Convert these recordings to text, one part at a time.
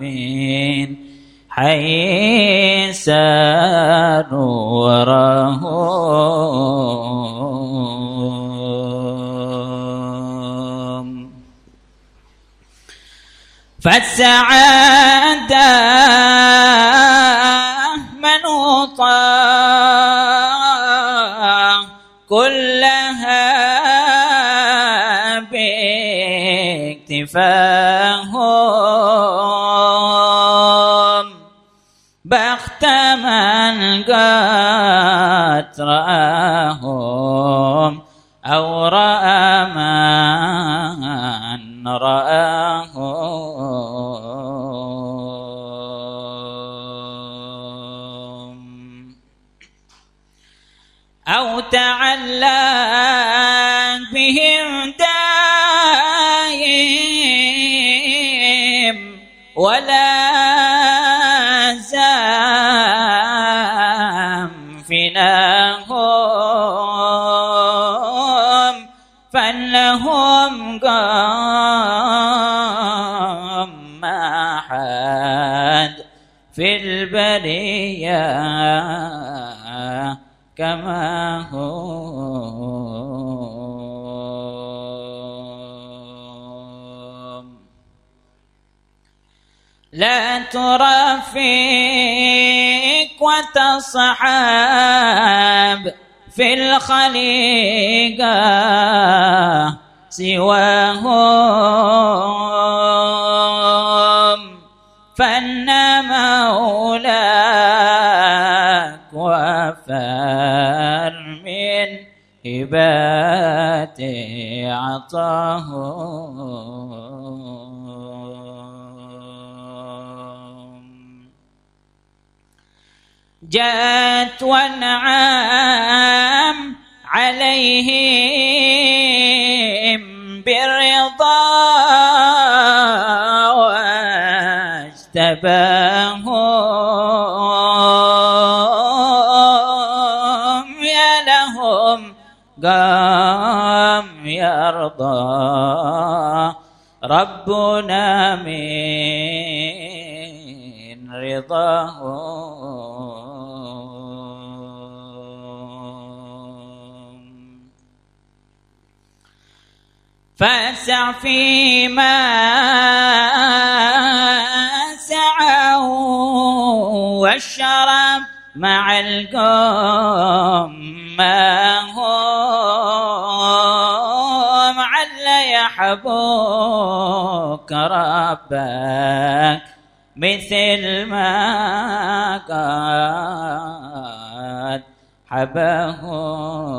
من حيث نوره فالسعادة منوطة كلها باكتفاهم كما هم لا ترافق وتصحاب في الخليقة سواهم وفر من هباته عطاهم جاءت وانعام عليهم بالرضا واجتباهم قام يرضى ربنا من رضاهم فاسع فيما سعوا والشرب مع القوم يحبوك ربك مثل ما قد حبهم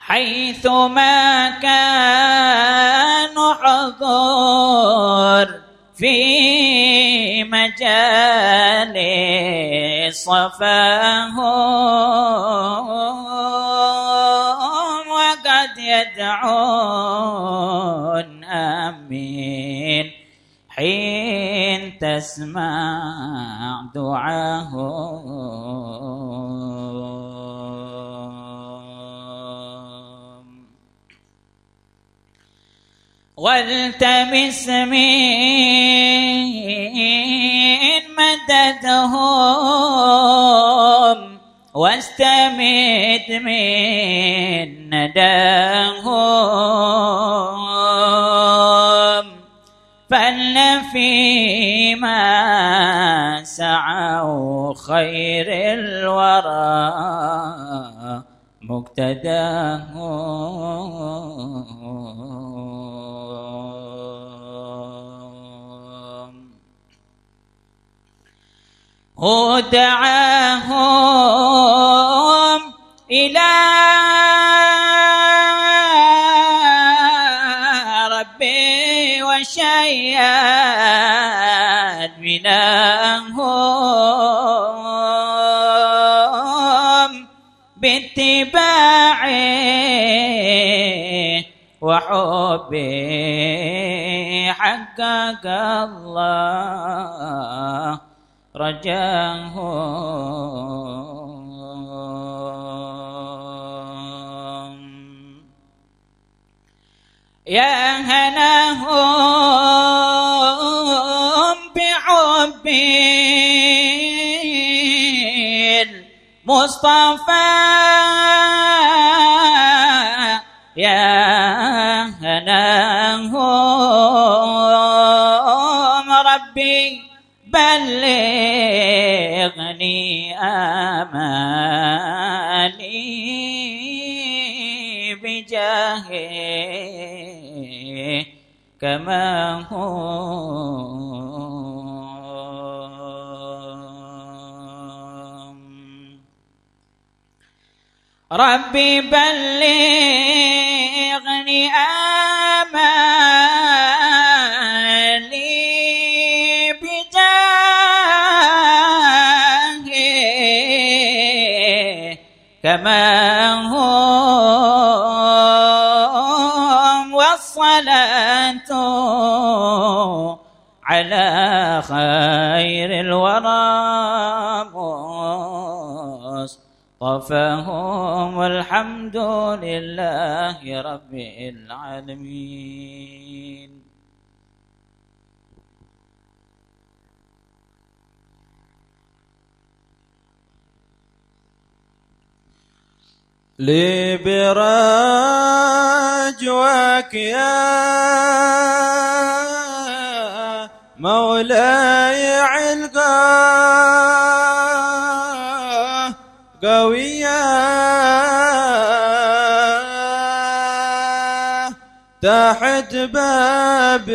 حيثما كانوا حضور في مجال صفاهم وقد يدعون آمين. حين تسمع دعاهم والتمس من مددهم واستمد من نداهم فل فيما سعوا خير الورى مقتداهم. هو دعاهم إلى ربي وشيئا منهم باتباعه وحبه حقق الله. rajang rajangho yang hanahu bi'ubbin Mustafa. Ya. بلغني آمالي بجاهه كما هم ربي بلغني آمالي هم والصلاة على خير الورى مصطفاهم والحمد لله رب العالمين. لي برجوك يا مولاي علقاه قوية تحت بابك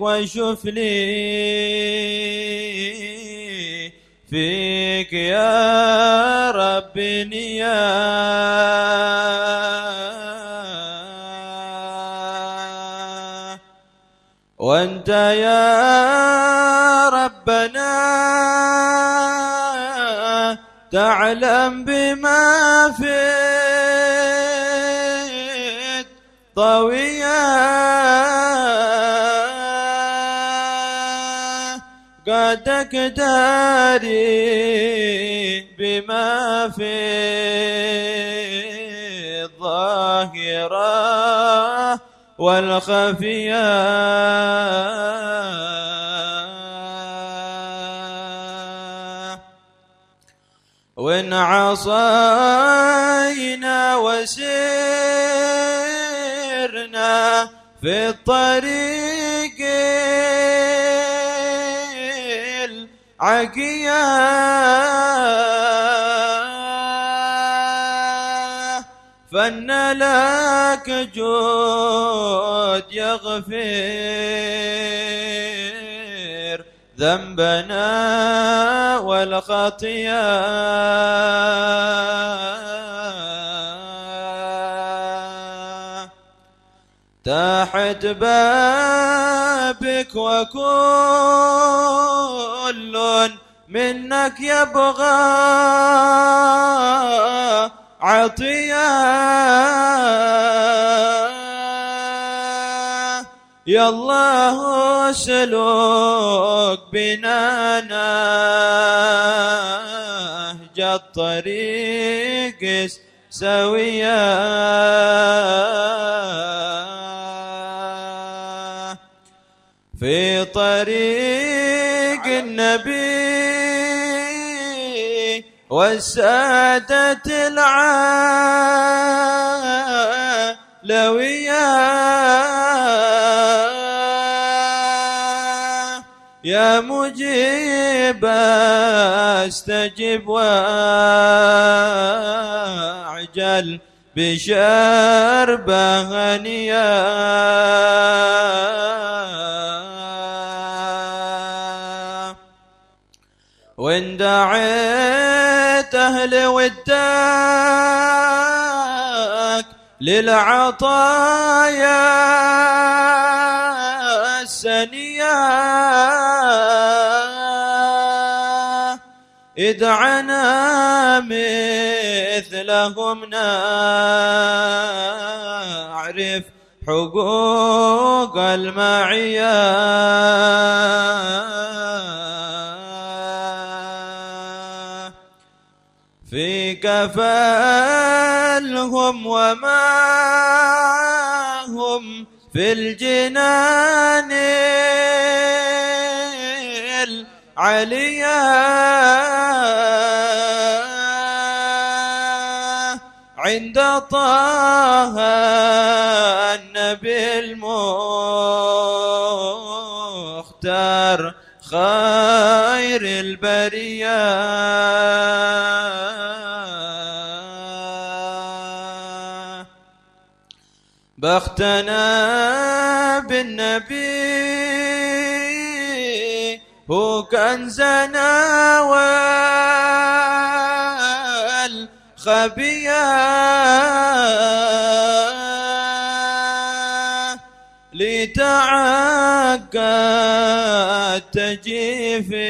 واشوف لي فيك يا رب نياه وأنت يا ربنا تعلم بما في طوية قدك داري بما في الظاهرة والخفية. وإن عصينا وسرنا في الطريق العقية فن لك جود يغفر ذنبنا والخطيئة. تحت بابك وكل منك يبغى عطية. يا الله اسلك بنا نهج الطريق سويا في طريق النبي والسادة العلوية يا مجيب استجب واعجل بشربه هنيا دعيت أهل ودك للعطايا السنية. ادعنا مثلهم نعرف حقوق المعية في كفالهم وما معهم في الجنان العليا. عند طه النبي المختار خير البرية. بختنا بالنبي هو كنزنا والخبيا لتعقد تجي في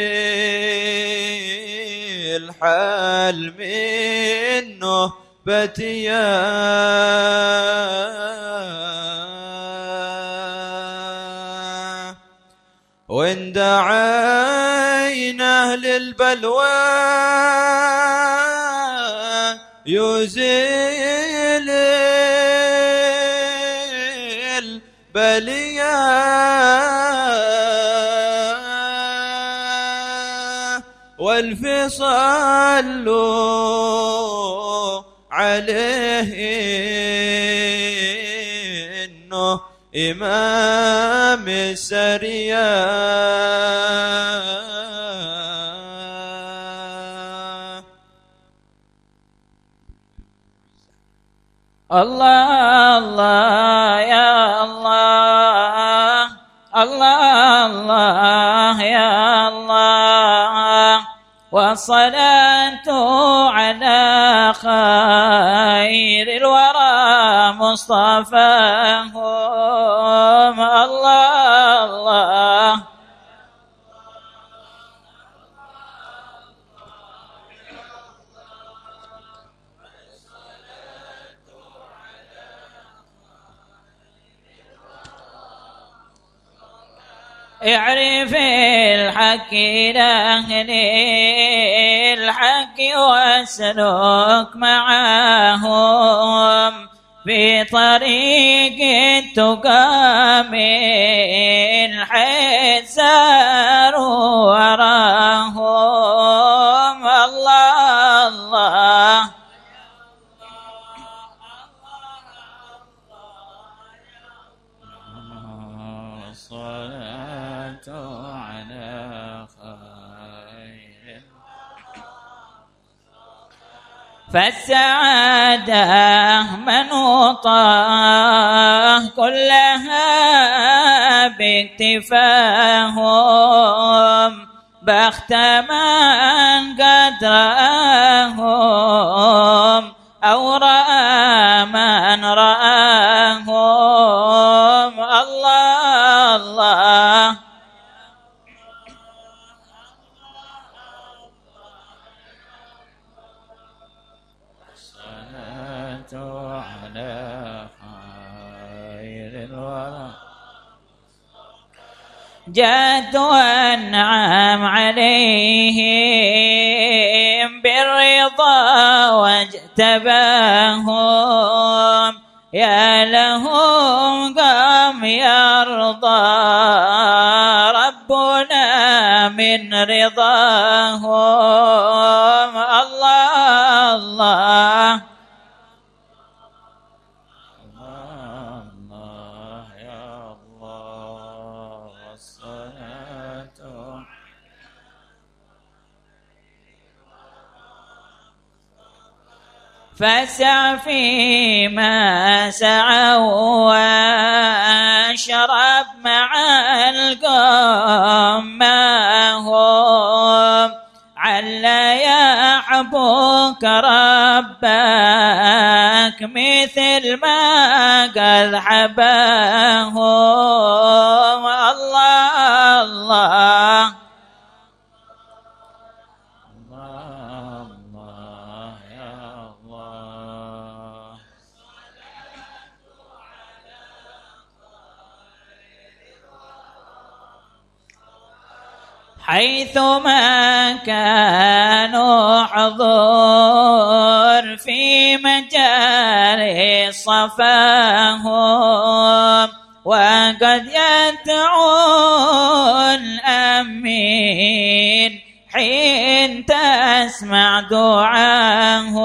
الحال منه بتيا. وان دعينا للبلوى يزيل البليا. والفصل عليه إنه إمام السريان الله الله يا الله الله الله يا الله. والصلاة على خير الورى مصطفاهم اعرف الحق لأهل الحق واسلك معهم في طريق التقى من فالسعادة منوطة كلها باكتفاهم بخت من قد جاد وانعم عليهم بالرضا واجتباهم. يا لهم قام يرضى ربنا من رضاهم. فاسع فيما سعوا وأشرب مع القوم ما هم. عل يحبك ربك مثل ما قد حباهم صفاهم وقد يدعون أمين حين تسمع دعاهم.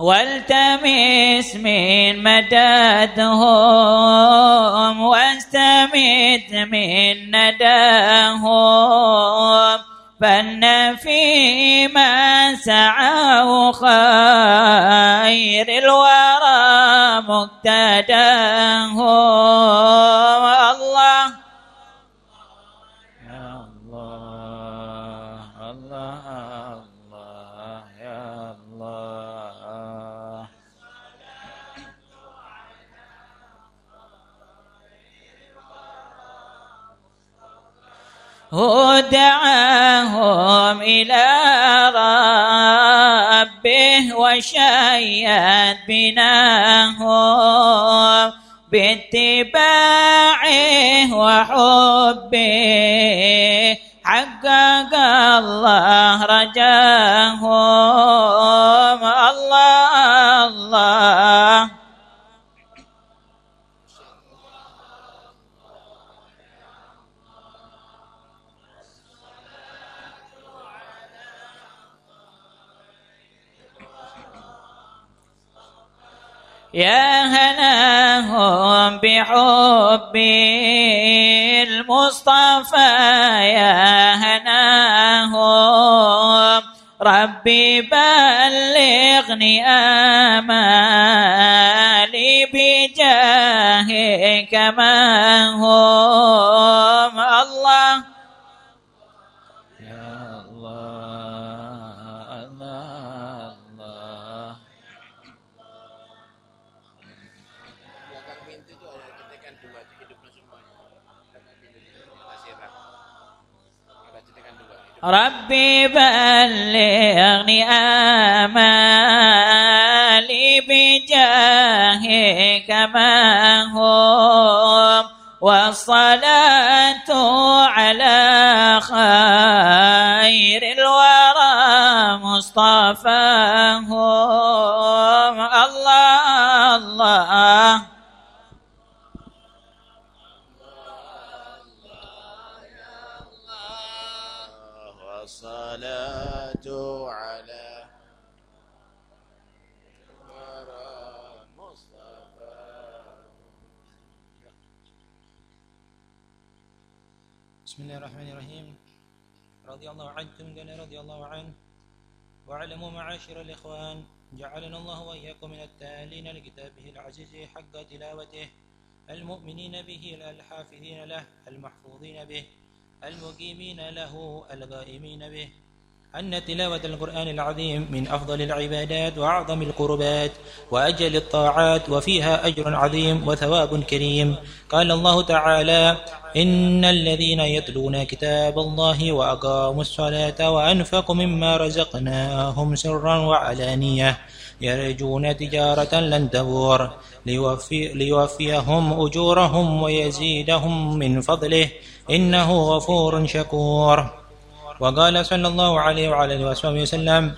والتمس من مددهم واستمد من نداهم. فن فيما سعوا خير الورى مقتداهم ودعاهم إلى ربه وشيد بناهم باتباعه وحبه. حقق الله رجاهم. يا هناهم بحب المصطفى يا هناهم. ربي بلغني آمالي بجاهه كما هم ربي بلغني آمالي بجاهك ما هم والصلاة على خير الورى مصطفاهم. عنكم قال رضي الله عنه واعلموا معاشر الإخوان جعلنا الله وإياكم من التالين لكتابه العزيز حق تلاوته المؤمنين به الحافظين له المحفوظين به المقيمين له الغائمين به. أن تلاوة القرآن العظيم من أفضل العبادات وأعظم القربات وأجل الطاعات وفيها أجر عظيم وثواب كريم. قال الله تعالى إن الذين يتلون كتاب الله وأقاموا الصلاة وأنفقوا مما رزقناهم سرا وعلانية يرجون تجارة لن تبور ليوفي ليوفيهم أجورهم ويزيدهم من فضله إنه غفور شكور. وقال صلى الله عليه وعلى آله وصحبه وسلم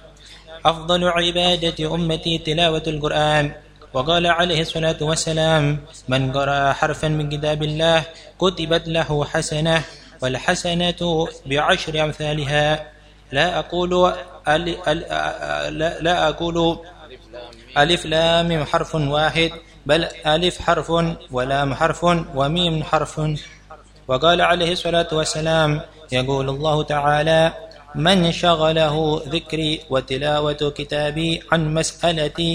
أفضل عبادة أمتي تلاوة القرآن. وقال عليه الصلاة والسلام من قرأ حرفا من كتاب الله كتبت له حسنة والحسنة بعشر أمثالها. لا أل لا, أقول ألف لام حرف واحد بل ألف حرف ولام حرف وميم حرف. وقال عليه الصلاة والسلام يقول الله تعالى من شغله ذكري وتلاوة كتابي عن مسألتي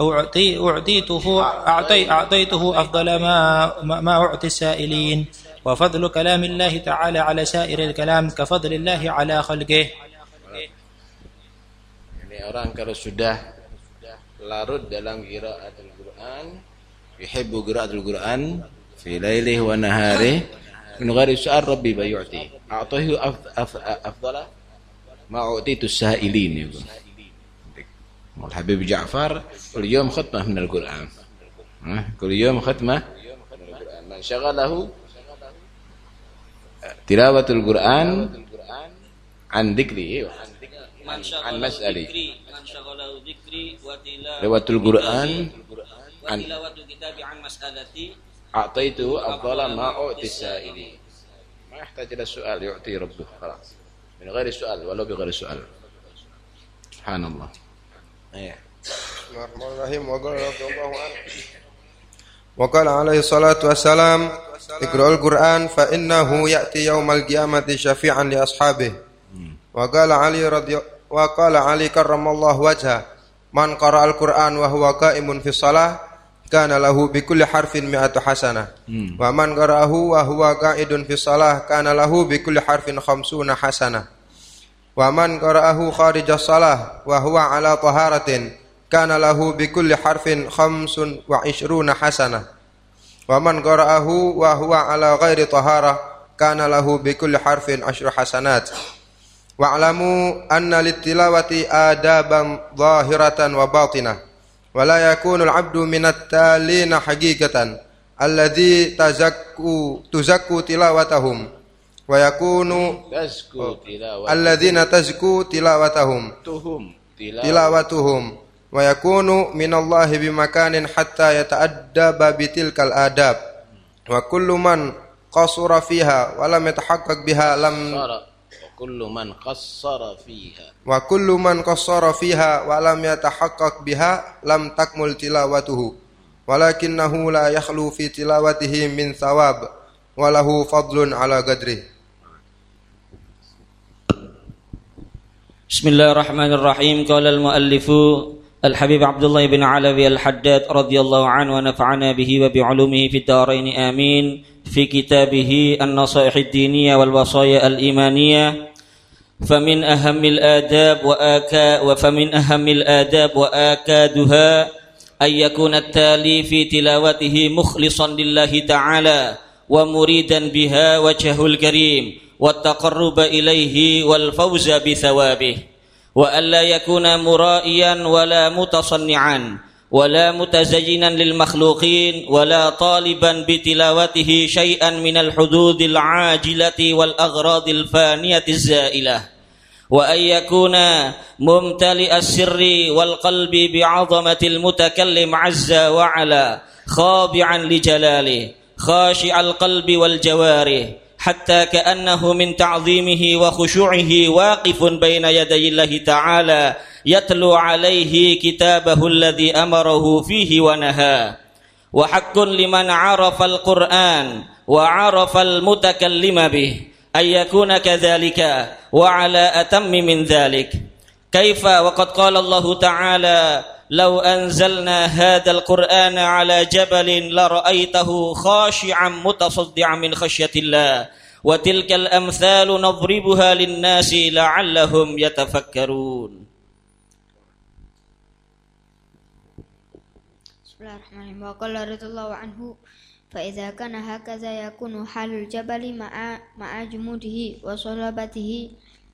أعطي أعطيته أعطي أعطيته أفضل ما ما أعطي السائلين. وفضل كلام الله تعالى على سائر الكلام كفضل الله على خلقه. Ini orang kalau sudah larut dalam qiraatul Quran yuhibbu qiraatul Quran fi lailihi wa naharihi من غير سؤال ربي بيعطي أعطيه أف- أف- أفضل ما أعطيت السائلين يقول والحبيب جعفر كل يوم ختمة من القرآن ها؟ كل يوم ختمة من القرآن من شغله تلاوة القرآن عن ذكره من شغله عن مسألة ذكري من شغله ذكري وتلاوة تلاوة القرآن عن وتلاوة كتابي عن مسألتي أعطيته أفضل ما أعطي السائلين ما يحتاج إلى السؤال يعطي ربه خلاص من غير سؤال ولو بغير سؤال سبحان الله إيه. بسم الله الرحمن الرحيم وقال رضي الله عنه وقال عليه الصلاة والسلام اقرأوا القرآن فإنه يأتي يوم القيامة شفيعا لأصحابه وقال علي رضي وقال علي كرم الله وجهه من قرأ القرآن وهو قائم في الصلاة كان له بكل حرف مئة حسنة ومن قرأه وهو قائد في الصلاة كان له بكل حرف خمسون حسنة ومن قرأه خارج الصلاة وهو على طهارة كان له بكل حرف خمس وعشرون حسنة ومن قرأه وهو على غير طهارة كان له بكل حرف عشر حسنات واعلموا أن للتلاوة آدابا ظاهرة وباطنة ولا يكون العبد من التالين حقيقة الذي تزكوا تزكوا تلاوتهم ويكون تزكو تلاوة الذين تزكو تلاوتهم. تهم تلاوتهم. ويكون من الله بمكان حتى يتأدب بتلك الآداب. وكل من قصر فيها ولم يتحقق بها لم قصر وكل من قصر فيها. وكل من قصر فيها ولم يتحقق بها لم تكمل تلاوته ولكنه لا يخلو في تلاوته من ثواب وله فضل على قدره. بسم الله الرحمن الرحيم. قال المؤلف الحبيب عبد الله بن علوي الحداد رضي الله عنه ونفعنا به وبعلومه في الدارين آمين في كتابه النصائح الدينية والوصايا الإيمانية. فمن أهم الآداب وآكا وفمن أهم الآداب وآكادها أن يكون التالي في تلاوته مخلصا لله تعالى ومريدا بها وجهه الكريم والتقرب إليه والفوز بثوابه وألا يكون مرائيا ولا متصنعا ولا متزينا للمخلوقين ولا طالبا بتلاوته شيئا من الحدود العاجلة والأغراض الفانية الزائلة. وأن يكون ممتلئ السر والقلب بعظمة المتكلم عز وعلا خاضعا لجلاله خاشع القلب والجوارح حتى كأنه من تعظيمه وخشوعه واقف بين يدي الله تعالى يتلو عليه كتابه الذي أمره فيه ونهاه وحق لمن عرف القرآن وعرف المتكلم به أن يكون كذلك وعلى أتم من ذلك. كيف؟ وقد قال الله تعالى لو أنزلنا هذا القرآن على جبل لرأيته خاشعا متصدعا من خشية الله وتلك الأمثال نضربها للناس لعلهم يتفكرون بسم الله الرحمن الرحيم. وقال رضي الله عنه فإذا كان هكذا يكون حال الجبل مع مع جموده وصلابته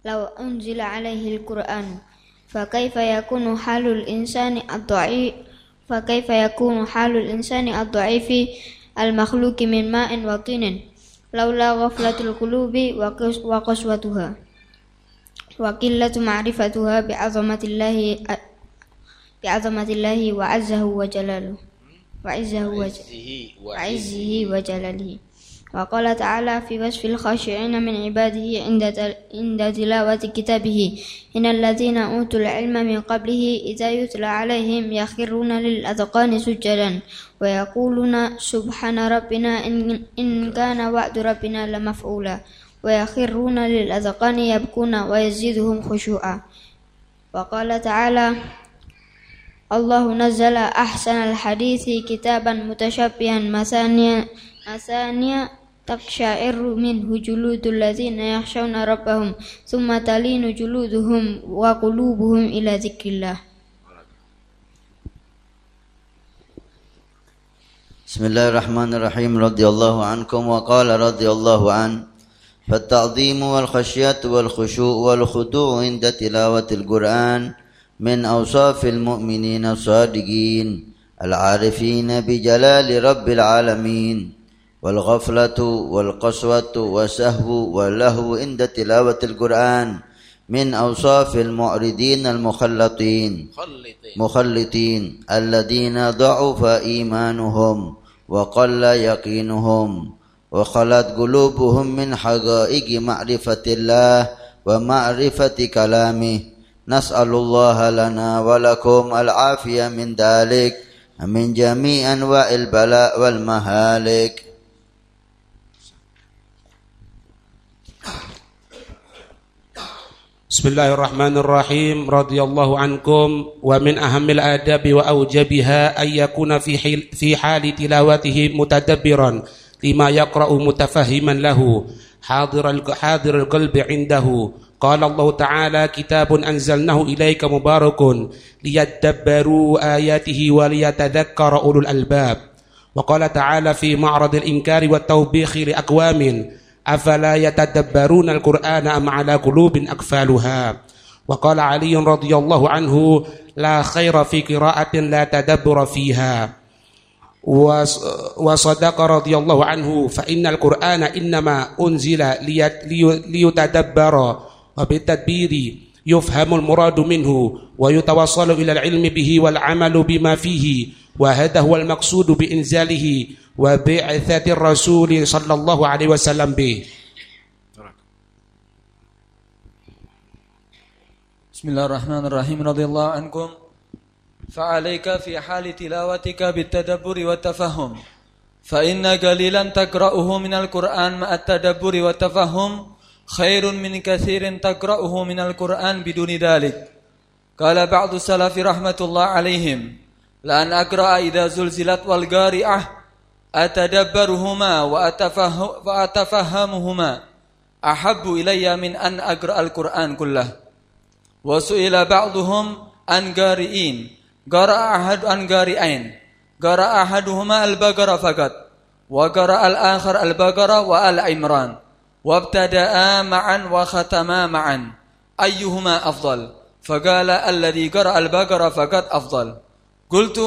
لو أنزل عليه القرآن. فكيف يكون حال الإنسان الضعيف فكيف يكون حال الإنسان الضعيف المخلوق من ماء وطين؟ لولا غفلة القلوب وقس- وقسوتها وقلة معرفتها بعظمة الله بعظمة الله وعزه وجلاله. وعزه وجلاله وعزه وجلاله. وقال تعالى في وصف الخاشعين من عباده عند عند تلاوة كتابه إن الذين أوتوا العلم من قبله إذا يتلى عليهم يخرون للأذقان سجدا ويقولون سبحان ربنا إن, إن كان وعد ربنا لمفعولا ويخرون للأذقان يبكون ويزيدهم خشوعا. وقال تعالى الله نزل أحسن الحديث كتابا متشبها مثانيا مثانيا تقشعر منه جلود الذين يخشون ربهم ثم تلين جلودهم وقلوبهم إلى ذكر الله بسم الله الرحمن الرحيم رضي الله عنكم وقال رضي الله عنه فالتعظيم والخشية والخشوع والخضوع عند تلاوة القرآن من أوصاف المؤمنين الصادقين العارفين بجلال رب العالمين والغفلة والقسوة والسهو واللهو عند تلاوة القرآن من أوصاف المعرضين المخلطين مخلطين. الذين ضعف إيمانهم وقل يقينهم وخلت قلوبهم من حقائق معرفة الله ومعرفة كلامه نسأل الله لنا ولكم العافية من ذلك من جميع أنواع البلاء والمهالك. بسم الله الرحمن الرحيم. رضي الله عنكم ومن أهم الآداب وأوجبها أن يكون في في حال تلاوته متدبرا لما يقرأ متفهما له حاضر حاضر القلب عنده قال الله تعالى كتاب أنزلناه إليك مبارك ليدبروا آياته وليتذكر أولو الألباب. وقال تعالى في معرض الإنكار والتوبيخ لأقوام أفلا يتدبرون القرآن أم على قلوب أقفالها؟ وقال علي رضي الله عنه لا خير في قراءة لا تدبر فيها. وصدق رضي الله عنه فإن القرآن إنما أنزل ليتدبر وبالتدبير يفهم المراد منه ويتوصل إلى العلم به والعمل بما فيه وهذا هو المقصود بإنزاله وبعثة الرسول صلى الله عليه وسلم به. بسم الله الرحمن الرحيم رضي الله عنكم فعليك في حال تلاوتك بالتدبر والتفهم فإن قليلا تقرأه من القرآن مع التدبر والتفهم خير من كثير تقرأه من القرآن بدون ذلك. قال بعض السلف رحمة الله عليهم لأن أقرأ إذا زلزلت والقارئة أتدبرهما وأتفهمهما. أحب إلي من أن أقرأ القرآن كله. وسئل بعضهم عن قارئين قرأ أحد عن قارئين قرأ أحدهما البقرة فقط وقرأ الآخر البقرة وآل عمران وابتدأ معا وختما معا. أيهما أفضل؟ فقال الذي قرأ البقرة فقط أفضل. قلت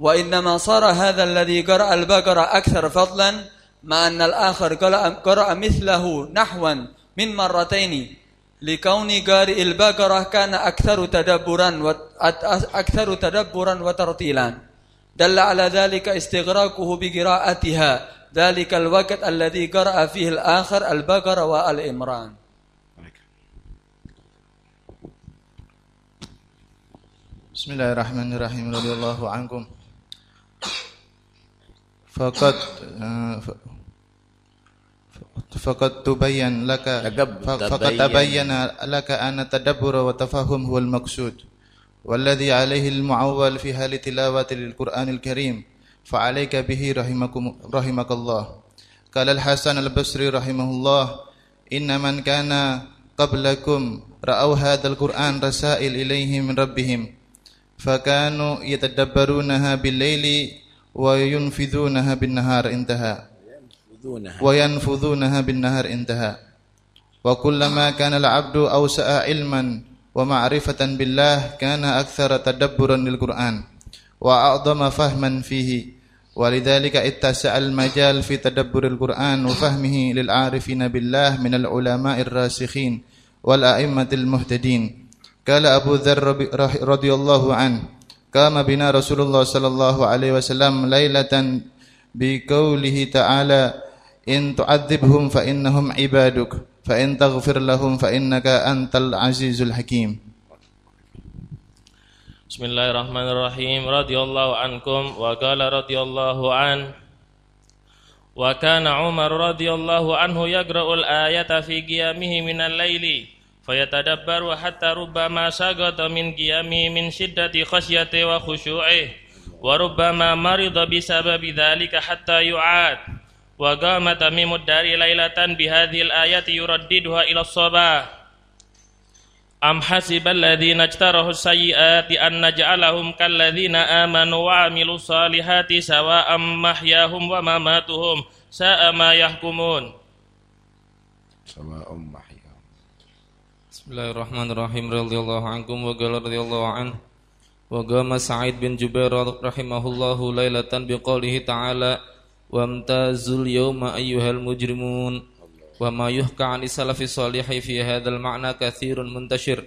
وإنما صار هذا الذي قرأ البقرة أكثر فضلا مع أن الآخر قرأ مثله نحوا من مرتين. لكون قارئ البقرة كان أكثر تدبرا أكثر تدبرا وترتيلا. دل على ذلك استغراقه بقراءتها. ذلك الوقت الذي قرأ فيه الآخر البقرة والإمران. بسم الله الرحمن الرحيم. رضي الله عنكم. فقد فقد تبين لك فقد تبين لك أن التدبر والتفهم هو المقصود. والذي عليه المعول في حال تلاوة للقرآن الكريم فعليك به رحمكم رحمك الله. قال الحسن البصري رحمه الله إن من كان قبلكم رأوا هذا القرآن رسائل إليه من ربهم فكانوا يتدبرونها بالليل وينفذونها بالنهار انتهى وينفذونها. بالنهار انتهى وكلما كان العبد أوسع علما ومعرفة بالله كان أكثر تدبرا للقرآن وأعظم فهما فيه ولذلك اتسع المجال في تدبر القرآن وفهمه للعارفين بالله من العلماء الراسخين والأئمة المهتدين قال أبو ذر رضي الله عنه قام بنا رسول الله صلى الله عليه وسلم ليلة بقوله تعالى إن تعذبهم فإنهم عبادك فإن تغفر لهم فإنك أنت العزيز الحكيم. بسم الله الرحمن الرحيم رضي الله عنكم وقال رضي الله عنه وكان عمر رضي الله عنه يقرأ الآية في قيامه من الليل فيتدبر حتى ربما سقط من قيامه من شدة خشيته وخشوعه وربما مرض بسبب ذلك حتى يعاد وقام تميم الدار ليلة بهذه الآية يرددها إلى الصباح أم حسب الذين اجترحوا السيئات أن نجعلهم كالذين آمنوا وعملوا الصالحات سواء محياهم ومماتهم ساء ما يحكمون سواء محياهم بسم الله الرحمن الرحيم رضي الله عنكم وقال رضي الله عنه وقام سعيد بن جبير رحمه الله ليلة بقوله تعالى وامتازوا اليوم أيها المجرمون. وما يحكى عن السلف الصالح في هذا المعنى كثير منتشر.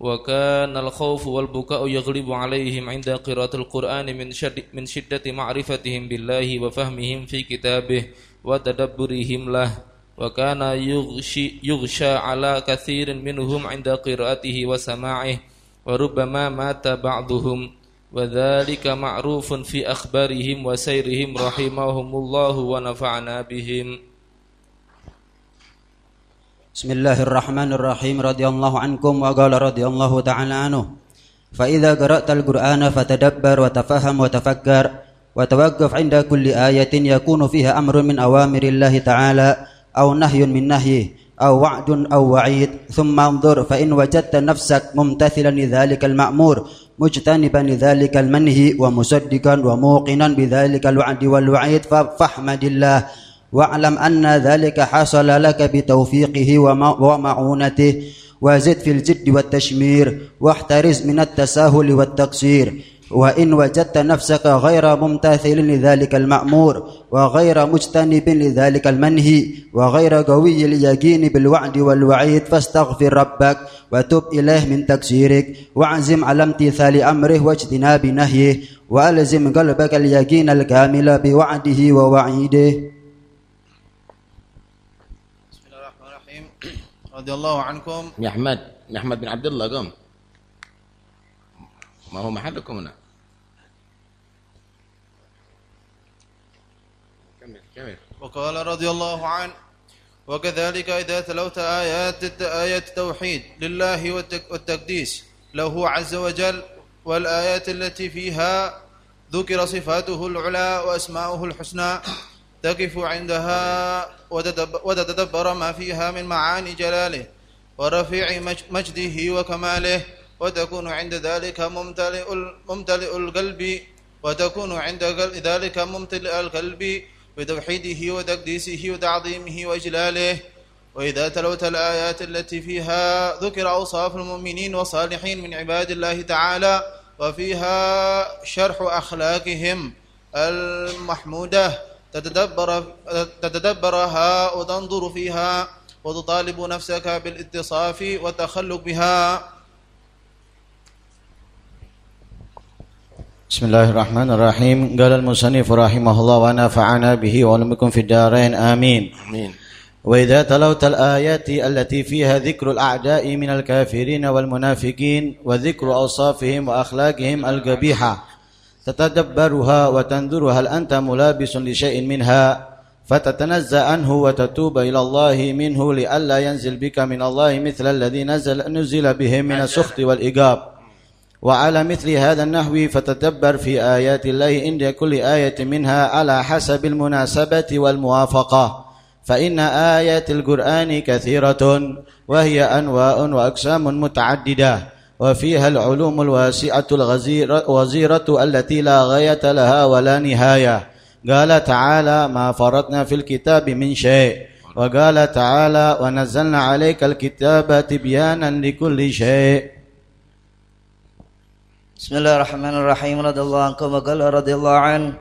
وكان الخوف والبكاء يغلب عليهم عند قراءة القرآن من شد من شدة معرفتهم بالله وفهمهم في كتابه وتدبرهم له. وكان يغشي, يغشى على كثير منهم عند قراءته وسماعه. وربما مات بعضهم. وذلك معروف في أخبارهم وسيرهم رحمهم الله ونفعنا بهم. بسم الله الرحمن الرحيم. رضي الله عنكم وقال رضي الله تعالى عنه. فإذا قرأت القرآن فتدبر وتفهم وتفكر وتوقف عند كل آية يكون فيها أمر من أوامر الله تعالى أو نهي من نهيه أو وعد أو وعيد. ثم انظر فإن وجدت نفسك ممتثلا لذلك المأمور. مجتنبا لذلك المنهي ومصدقا وموقنا بذلك الوعد والوعيد فاحمد الله. واعلم أن ذلك حصل لك بتوفيقه ومعونته وزد في الجد والتشمير واحترز من التساهل والتقصير. وإن وجدت نفسك غير ممتثل لذلك المأمور وغير مجتنب لذلك المنهي وغير قوي اليقين بالوعد والوعيد فاستغفر ربك وتب إليه من تقصيرك وأعزم على امتثال أمره واجتناب نهيه وألزم قلبك اليقين الكامل بوعده ووعيده. بسم الله الرحمن الرحيم. رضي الله عنكم. يا أحمد يا أحمد بن عبد الله قم. ما هو محلكم هنا. كمل كمل. وقال رضي الله عنه وكذلك إذا تلوت آيات آيات التوحيد لله والتقديس له عز وجل والآيات التي فيها ذكر صفاته العلى وأسماؤه الحسنى تقف عندها وتتدبر ما فيها من معاني جلاله ورفيع مج- مجده وكماله وتكون عند ذلك ممتلئ ممتلئ القلب وتكون عند ذلك ممتلئ القلب بتوحيده وتقديسه وتعظيمه وإجلاله. وإذا تلوت الآيات التي فيها ذكر أوصاف المؤمنين والصالحين من عباد الله تعالى وفيها شرح أخلاقهم المحمودة تتدبر تتدبرها وتنظر فيها وتطالب نفسك بالإتصاف والتخلق بها. بسم الله الرحمن الرحيم قال المصنف رحمه الله ونفعنا به وعلمكم في الدارين آمين آمين وإذا تلوت الآيات التي فيها ذكر الأعداء من الكافرين والمنافقين وذكر أوصافهم وأخلاقهم القبيحة تتدبرها وتنظر هل أنت ملابس لشيء منها فتتنزأ عنه وتتوب إلى الله منه لئلا ينزل بك من الله مثل الذي نزل, نزل بهم من السخط والإقاب وعلى مثل هذا النحو فتدبر في آيات الله عند كل آية منها على حسب المناسبة والموافقة. فإن آيات القرآن كثيرة وهي أنواع وأقسام متعددة وفيها العلوم الواسعة الغزيرة التي لا غاية لها ولا نهاية. قال تعالى ما فرطنا في الكتاب من شيء وقال تعالى ونزلنا عليك الكتاب تبيانا لكل شيء بسم الله الرحمن الرحيم. رضي الله عنكم وقال رضي الله عنه.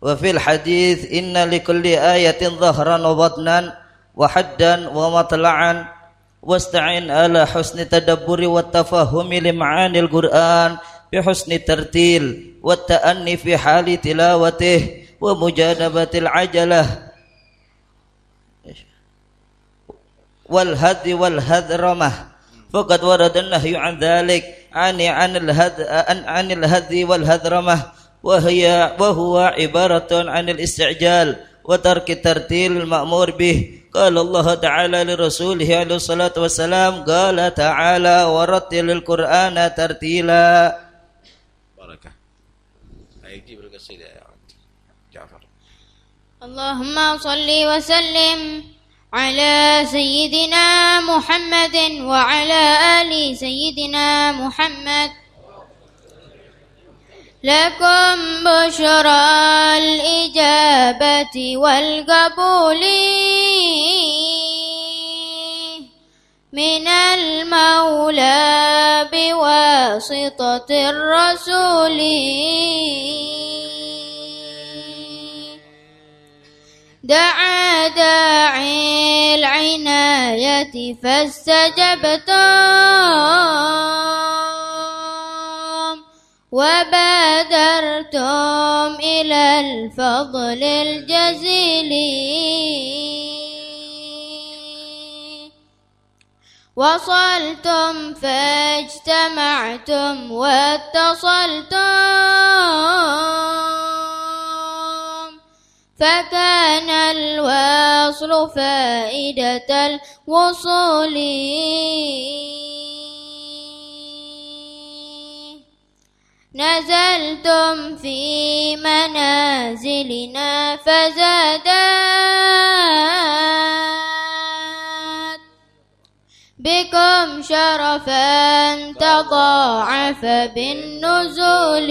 وفي الحديث إن لكل آية ظهرا وبطنا وحدا ومطلعا. واستعن على حسن التدبر والتفهم لمعاني القرآن بحسن الترتيل والتأني في حال تلاوته ومجانبة العجلة. والهد والهذرمة. فقد ورد النهي عن ذلك. عن عن الهد عن, عن الهدي والهذرمة وهي وهو عبارة عن الاستعجال وترك الترتيل المأمور به. قال الله تعالى لرسوله عليه الصلاة والسلام قال تعالى ورتل القرآن ترتيلا. بركة هيجيب القصيدة يا جعفر. اللهم صل وسلم على سيدنا محمد وعلى آل سيدنا محمد. لكم بشرى الإجابة والقبول من المولى بواسطة الرسول. دعا داعي العناية فاستجبتم وبادرتم إلى الفضل الجزيل. وصلتم فاجتمعتم واتصلتم. فكان الوصل فائدة الوصول. نزلتم في منازلنا فزادت بكم شرفا تضاعف بالنزول.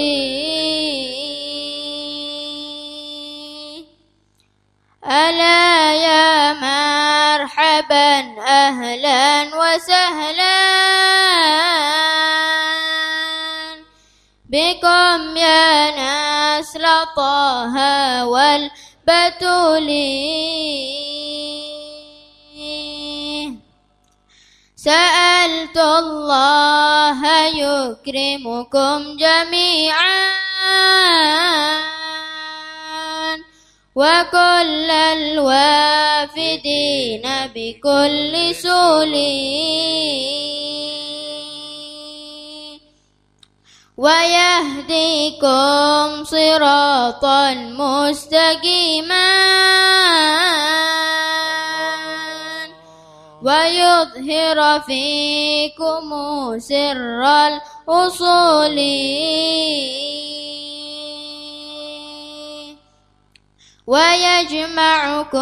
ألا يا مرحبا أهلا وسهلا. بكم يا نسل طه والبتول سألت الله يكرمكم جميعا. وكل الوافدين بكل سولي ويهديكم صراطا مستقيما. ويظهر فيكم سر الأصول. ويجمعكم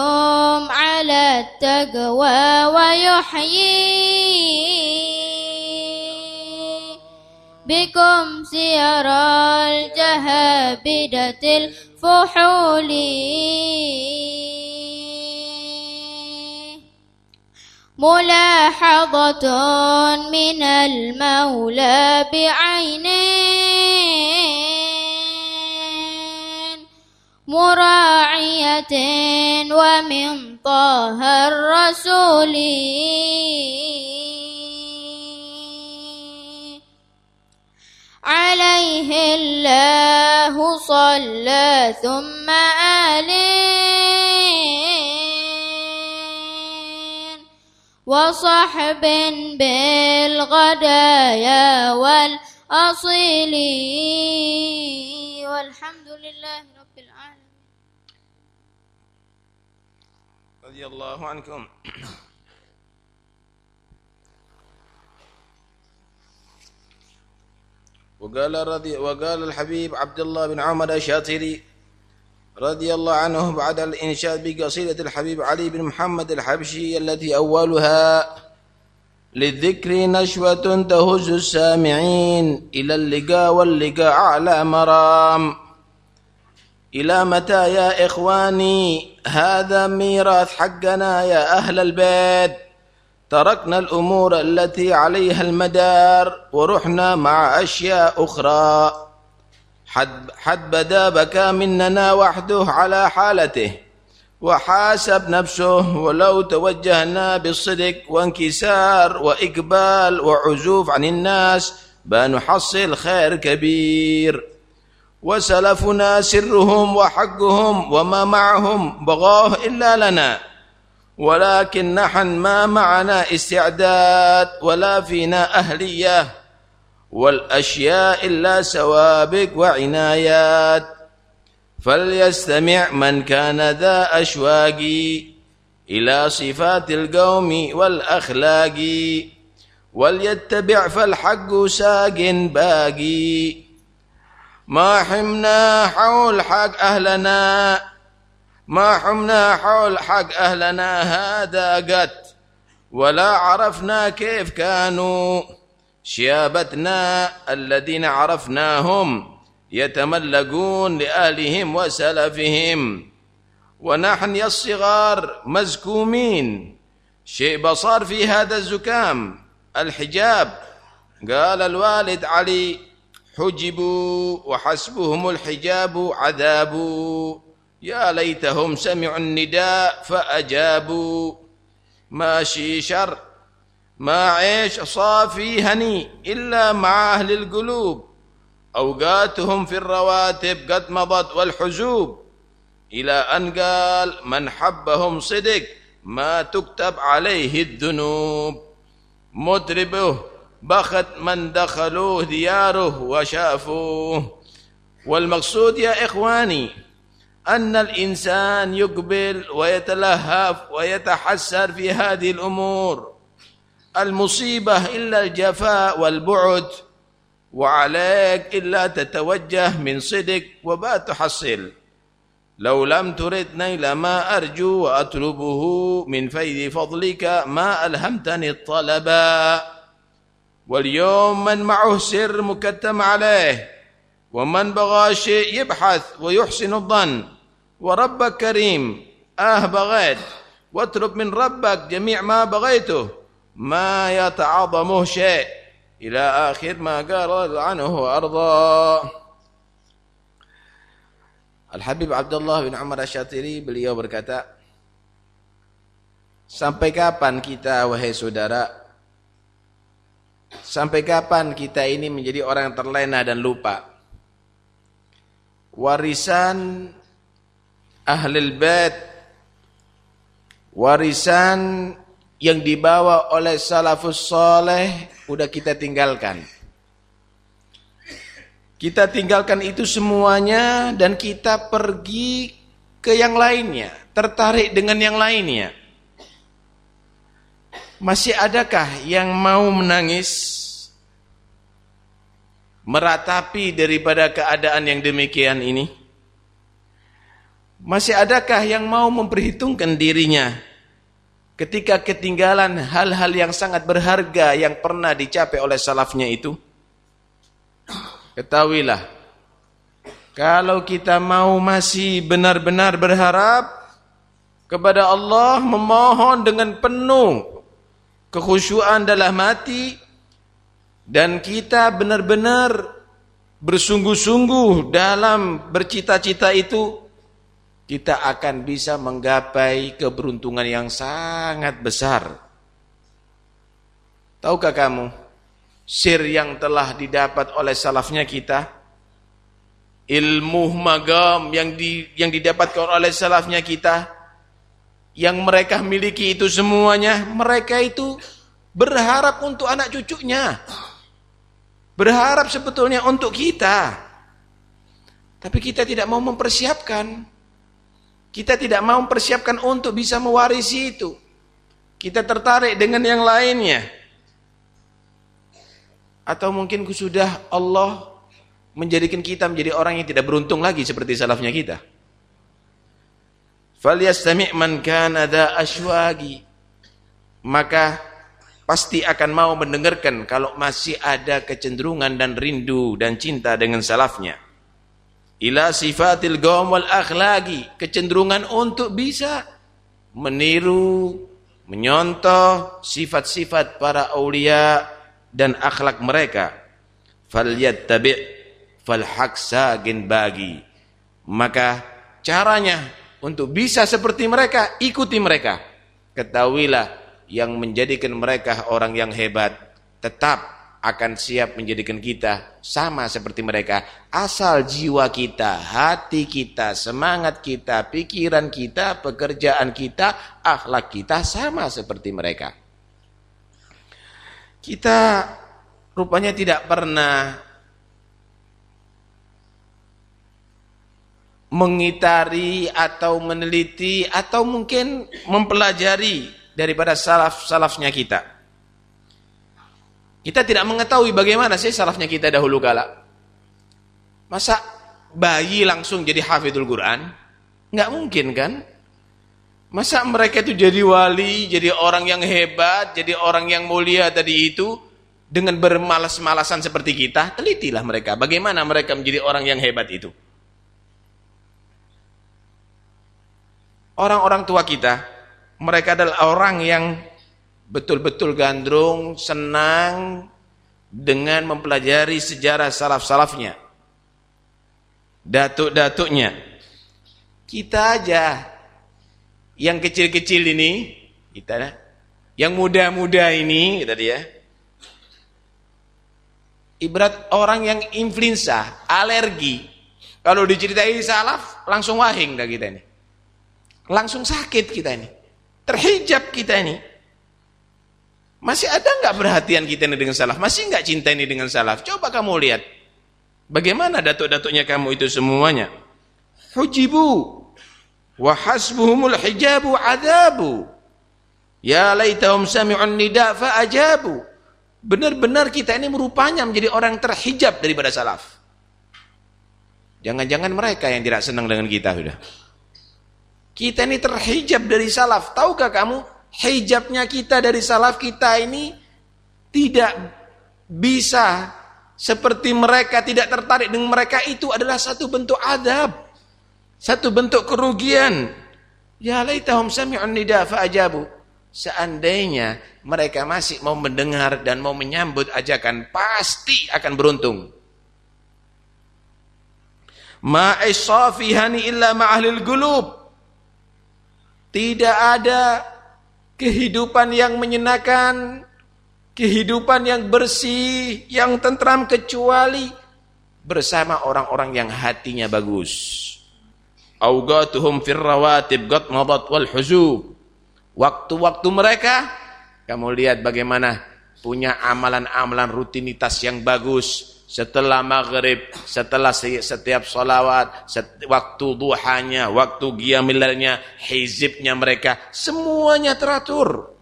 على التقوى ويحيي بكم سير الجهابدة الفحول. ملاحظة من المولى بعينين مراعية ومن طه الرسول. عليه الله صلى ثم آلين وصحب بالغدايا والأصيل. والحمد لله رب العالمين رضي الله عنكم. وقال رضي وقال الحبيب عبد الله بن عمر الشاطري رضي الله عنه بعد الإنشاد بقصيدة الحبيب علي بن محمد الحبشي التي أولها للذكر نشوة تهز السامعين إلى اللقاء واللقاء أعلى مرام. إلى متى يا إخواني؟ هذا ميراث حقنا يا أهل البيت. تركنا الأمور التي عليها المدار ورحنا مع أشياء أخرى. حد, حد بدا بكى مننا وحده على حالته. وحاسب نفسه ولو توجهنا بالصدق وانكسار وإقبال وعزوف عن الناس بنحصل خير كبير. وسلفنا سرهم وحقهم وما معهم بغاه إلا لنا. ولكن نحن ما معنا استعداد ولا فينا أهلية. والأشياء إلا سوابق وعنايات. فليستمع من كان ذا أشواق إلى صفات القوم والأخلاق. وليتبع فالحق ساق باقي. ما حمنا حول حق أهلنا. ما حمنا حول حق أهلنا. هذا قد ولا عرفنا كيف كانوا. شيابتنا الذين عرفناهم يتملقون لأهلهم وسلفهم. ونحن يا الصغار مزكومين. شيء بصار في هذا الزكام. الحجاب. قال الوالد علي حجبوا وحسبهم الحجاب عذاب يا ليتهم سمعوا النداء فأجابوا. ماشي شر ما عيش صافي هني إلا مع أهل القلوب. أوقاتهم في الرواتب قد مضت والحجوب. إلى أن قال من حبهم صدق ما تكتب عليه الذنوب. مدربه بخت من دخلوه دياره وشافوه. والمقصود يا إخواني أن الإنسان يقبل ويتلهف ويتحسر في هذه الأمور. المصيبة إلا الجفاء والبعد وعليك إلا تتوجه من صدق وما تحصل لو لم ترد نيل ما أرجو وأطلبه من فيض فضلك ما ألهمتني الطلبا واليوم من معه سر مكتم عليه ومن بغى شيء يبحث ويحسن الظن. وربك كريم آه بغيت واترك من ربك جميع ما بغيته. ما يتعظمه شيء إلى آخر ما قال عنه وأرضاه Al-Habib Abdullah bin Umar Asyatiri beliau berkata Sampai kapan kita wahai saudara Sampai kapan kita ini menjadi orang terlena dan lupa Warisan Ahlul Bait Warisan yang dibawa oleh salafus soleh Udah kita tinggalkan kita tinggalkan itu semuanya dan kita pergi ke yang lainnya, tertarik dengan yang lainnya. Masih adakah yang mau menangis meratapi daripada keadaan yang demikian ini? Masih adakah yang mau memperhitungkan dirinya ketika ketinggalan hal-hal yang sangat berharga yang pernah dicapai oleh salafnya itu? Ketahuilah Kalau kita mau masih benar-benar berharap Kepada Allah memohon dengan penuh Kekhusyuan dalam hati Dan kita benar-benar Bersungguh-sungguh dalam bercita-cita itu Kita akan bisa menggapai keberuntungan yang sangat besar. Tahukah kamu sir yang telah didapat oleh salafnya kita ilmu magam yang di, yang didapatkan oleh salafnya kita yang mereka miliki itu semuanya mereka itu berharap untuk anak cucunya. Berharap sebetulnya untuk kita. Tapi kita tidak mau mempersiapkan. Kita tidak mau mempersiapkan untuk bisa mewarisi itu. Kita tertarik dengan yang lainnya. Atau mungkin sudah Allah menjadikan kita menjadi orang yang tidak beruntung lagi seperti salafnya kita. Falyastami' man kana dha ashwagi. Maka pasti akan mau mendengarkan kalau masih ada kecenderungan dan rindu dan cinta dengan salafnya. Ila sifatil gawam wal akhlaqi, kecenderungan untuk bisa meniru, menyontoh sifat-sifat para aulia dan akhlak mereka falyattabi' falhaksagin bagi maka caranya untuk bisa seperti mereka ikuti mereka ketahuilah yang menjadikan mereka orang yang hebat tetap akan siap menjadikan kita sama seperti mereka asal jiwa kita, hati kita, semangat kita, pikiran kita, pekerjaan kita, akhlak kita sama seperti mereka. Kita rupanya tidak pernah mengitari atau meneliti atau mungkin mempelajari daripada salaf-salafnya kita. Kita tidak mengetahui bagaimana sih salafnya kita dahulu kala. Masa bayi langsung jadi hafidul Quran? Enggak mungkin kan? Masa mereka itu jadi wali, jadi orang yang hebat, jadi orang yang mulia tadi itu dengan bermalas-malasan seperti kita? Telitilah mereka. Bagaimana mereka menjadi orang yang hebat itu? Orang-orang tua kita, mereka adalah orang yang betul-betul gandrung, senang dengan mempelajari sejarah salaf-salafnya. Datuk-datuknya. Kita aja yang kecil-kecil ini, kita yang muda-muda ini, kata dia. Ibarat orang yang influenza, alergi. Kalau diceritai salaf, langsung wahing dah kita ini. Langsung sakit kita ini. Terhijab kita ini. Masih ada nggak perhatian kita ini dengan salaf? Masih nggak cinta ini dengan salaf? Coba kamu lihat. Bagaimana datuk-datuknya kamu itu semuanya? Hujibu. Wa hasbuhumul hijabu adabu. Ya laitahum sami'un nida fa'ajabu. Benar-benar kita ini merupanya menjadi orang terhijab daripada salaf. Jangan-jangan mereka yang tidak senang dengan kita sudah. Kita ini terhijab dari salaf. Tahukah kamu hijabnya kita dari salaf kita ini tidak bisa seperti mereka tidak tertarik dengan mereka itu adalah satu bentuk adab. Satu bentuk kerugian. Ya laitahum sami'un nida fa'ajabu. Seandainya mereka masih mau mendengar dan mau menyambut ajakan, pasti akan beruntung. Ma'isafihani illa ma'ahlil gulub. Tidak ada kehidupan yang menyenangkan, kehidupan yang bersih, yang tentram kecuali bersama orang-orang yang hatinya bagus. Augatuhum firrawatib gatmadat wal huzub Waktu-waktu mereka, kamu lihat bagaimana punya amalan-amalan rutinitas yang bagus. Setelah maghrib, setelah setiap salawat, waktu duhanya, waktu giyamilnya, hizibnya mereka, semuanya teratur.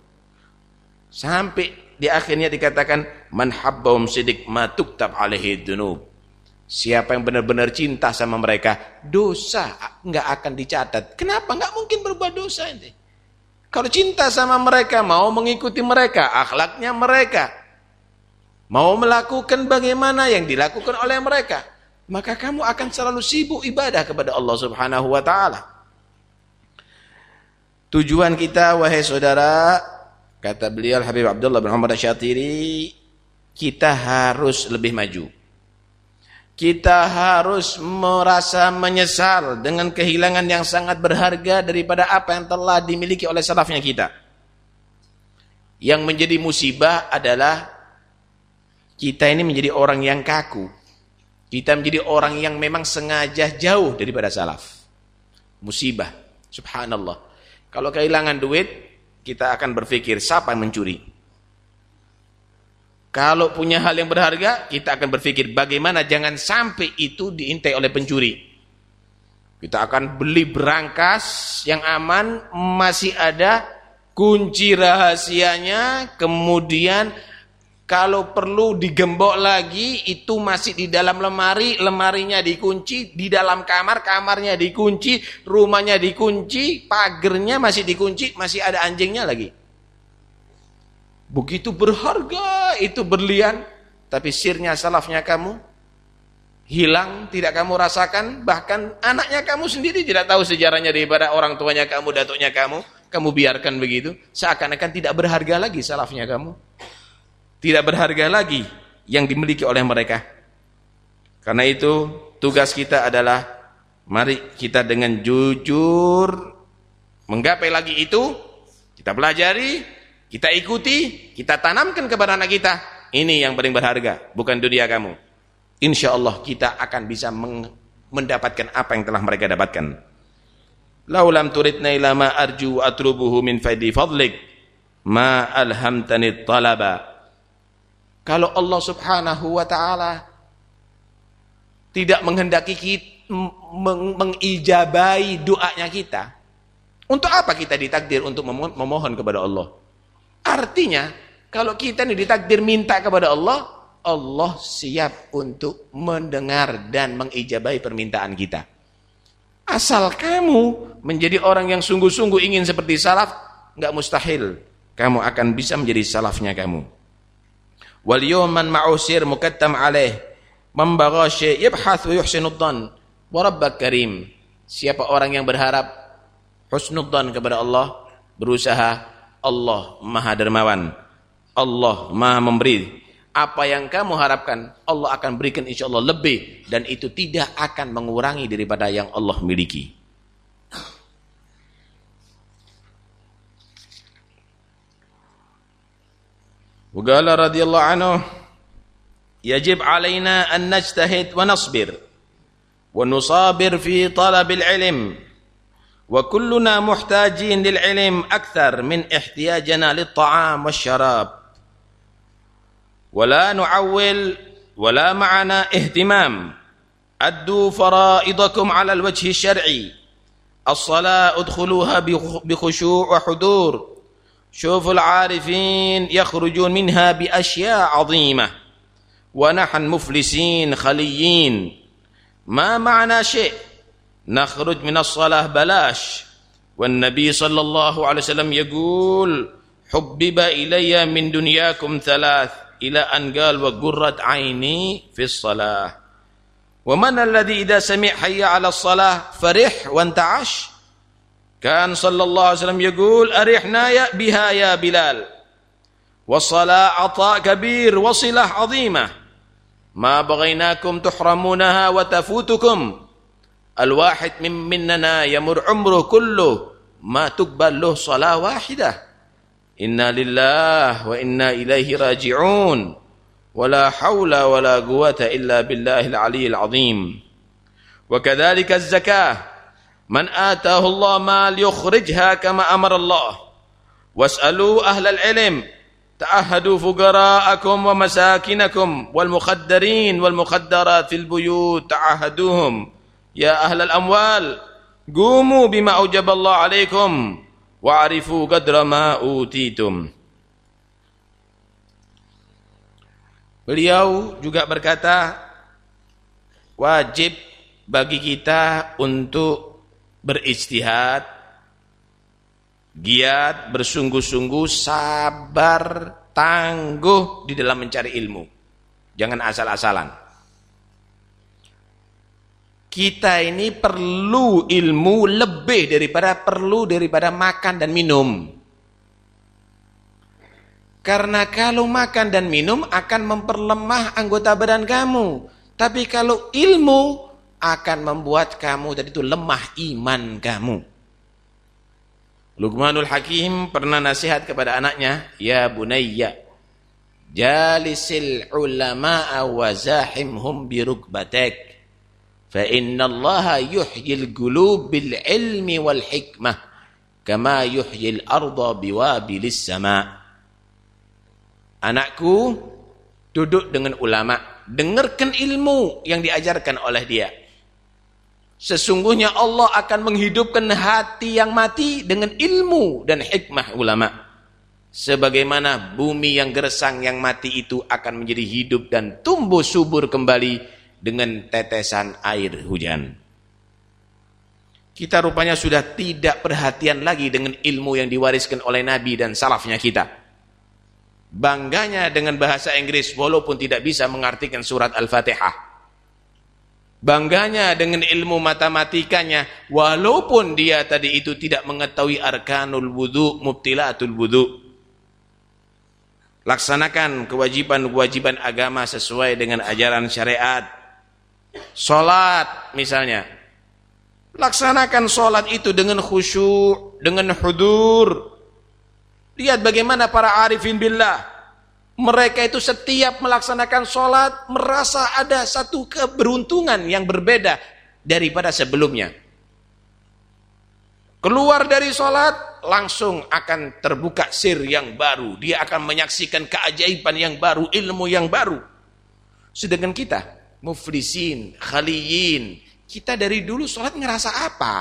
Sampai di akhirnya dikatakan, Man habbahum sidik matuktab alaihi dunub. Siapa yang benar-benar cinta sama mereka, dosa nggak akan dicatat. Kenapa? Nggak mungkin berbuat dosa ini. Kalau cinta sama mereka, mau mengikuti mereka, akhlaknya mereka, mau melakukan bagaimana yang dilakukan oleh mereka, maka kamu akan selalu sibuk ibadah kepada Allah Subhanahu wa taala. Tujuan kita wahai saudara, kata beliau Habib Abdullah bin Muhammad Syatiri, kita harus lebih maju kita harus merasa menyesal dengan kehilangan yang sangat berharga daripada apa yang telah dimiliki oleh salafnya kita. Yang menjadi musibah adalah kita ini menjadi orang yang kaku. Kita menjadi orang yang memang sengaja jauh daripada salaf. Musibah. Subhanallah. Kalau kehilangan duit, kita akan berpikir siapa yang mencuri. Kalau punya hal yang berharga, kita akan berpikir bagaimana jangan sampai itu diintai oleh pencuri. Kita akan beli berangkas yang aman, masih ada kunci rahasianya, kemudian kalau perlu digembok lagi, itu masih di dalam lemari, lemarinya dikunci, di dalam kamar, kamarnya dikunci, rumahnya dikunci, pagernya masih dikunci, masih ada anjingnya lagi. Begitu berharga itu berlian, tapi sirnya salafnya kamu hilang, tidak kamu rasakan, bahkan anaknya kamu sendiri tidak tahu sejarahnya daripada orang tuanya kamu, datuknya kamu, kamu biarkan begitu, seakan-akan tidak berharga lagi salafnya kamu. Tidak berharga lagi yang dimiliki oleh mereka. Karena itu tugas kita adalah mari kita dengan jujur menggapai lagi itu, kita pelajari, kita ikuti, kita tanamkan kepada anak kita. Ini yang paling berharga, bukan dunia kamu. Insya Allah kita akan bisa mendapatkan apa yang telah mereka dapatkan. Laulam turidna ila ma arju atrubuhu min faidi fadlik ma alhamtani talaba. Kalau Allah Subhanahu wa taala tidak menghendaki kita mengijabai doanya kita, untuk apa kita ditakdir untuk memohon kepada Allah? Artinya, kalau kita ini ditakdir minta kepada Allah, Allah siap untuk mendengar dan mengijabai permintaan kita. Asal kamu menjadi orang yang sungguh-sungguh ingin seperti salaf, nggak mustahil kamu akan bisa menjadi salafnya kamu. Wal yawman ma'usir mukattam alaih membagha syai' yabhath wa yuhsinud dhan wa rabbak karim. Siapa orang yang berharap husnudzan kepada Allah, berusaha Allah Maha Dermawan. Allah Maha Memberi. Apa yang kamu harapkan, Allah akan berikan insya Allah lebih. Dan itu tidak akan mengurangi daripada yang Allah miliki. وقال رضي الله عنه يجب علينا أن نجتهد ونصبر ونصابر في طلب العلم وكلنا محتاجين للعلم أكثر من احتياجنا للطعام والشراب. ولا نعول ولا معنا اهتمام. أدوا فرائضكم على الوجه الشرعي. الصلاة ادخلوها بخشوع وحضور شوفوا العارفين يخرجون منها بأشياء عظيمة. ونحن مفلسين خليين. ما معنا شيء؟ نخرج من الصلاة بلاش. والنبي صلى الله عليه وسلم يقول حبب إلي من دنياكم ثلاث إلى أن قال وقرت عيني في الصلاة. ومن الذي إذا سمع حي على الصلاة فرح وانتعش؟ كان صلى الله عليه وسلم يقول أرحنا بها يا بلال. والصلاة عطاء كبير وصلة عظيمة. ما بغيناكم تحرمونها وتفوتكم. الواحد من مننا يمر عمره كله ما تقبل له صلاة واحدة. إنا لله وإنا إليه راجعون. ولا حول ولا قوة إلا بالله العلي العظيم. وكذلك الزكاة. من آتاه الله مال يخرجها كما أمر الله واسألوا أهل العلم تعهدوا فقراءكم ومساكنكم والمخدرين والمخدرات في البيوت تعهدوهم يا أهل الأموال قوموا بما أوجب الله عليكم واعرفوا قدر ما أوتيتم Beliau juga berkata wajib bagi kita untuk beristihad, giat, bersungguh-sungguh, sabar, tangguh di dalam mencari ilmu. Jangan asal-asalan. Kita ini perlu ilmu lebih daripada perlu daripada makan dan minum. Karena kalau makan dan minum akan memperlemah anggota badan kamu. Tapi kalau ilmu akan membuat kamu tadi itu lemah iman kamu. Luqmanul Hakim pernah nasihat kepada anaknya, "Ya bunayya, jalisil ulama'a wa zahimhum bi rukbatak, fa inna Allah yuhyil qulub bil ilmi wal hikmah, kama yuhyil arda biwabilis sama." Anakku, duduk dengan ulama, dengarkan ilmu yang diajarkan oleh dia. Sesungguhnya Allah akan menghidupkan hati yang mati dengan ilmu dan hikmah ulama. Sebagaimana bumi yang gersang yang mati itu akan menjadi hidup dan tumbuh subur kembali dengan tetesan air hujan. Kita rupanya sudah tidak perhatian lagi dengan ilmu yang diwariskan oleh Nabi dan salafnya kita bangganya dengan bahasa Inggris walaupun tidak bisa mengartikan surat Al-Fatihah. Bangganya dengan ilmu matematikanya walaupun dia tadi itu tidak mengetahui arkanul wudu, mubtilatul wudu. Laksanakan kewajiban-kewajiban agama sesuai dengan ajaran syariat. Salat misalnya. Laksanakan salat itu dengan khusyuk, dengan hudur, Lihat bagaimana para arifin billah. Mereka itu setiap melaksanakan sholat merasa ada satu keberuntungan yang berbeda daripada sebelumnya. Keluar dari sholat langsung akan terbuka sir yang baru. Dia akan menyaksikan keajaiban yang baru, ilmu yang baru. Sedangkan kita, muflisin, khaliyin, kita dari dulu sholat ngerasa apa?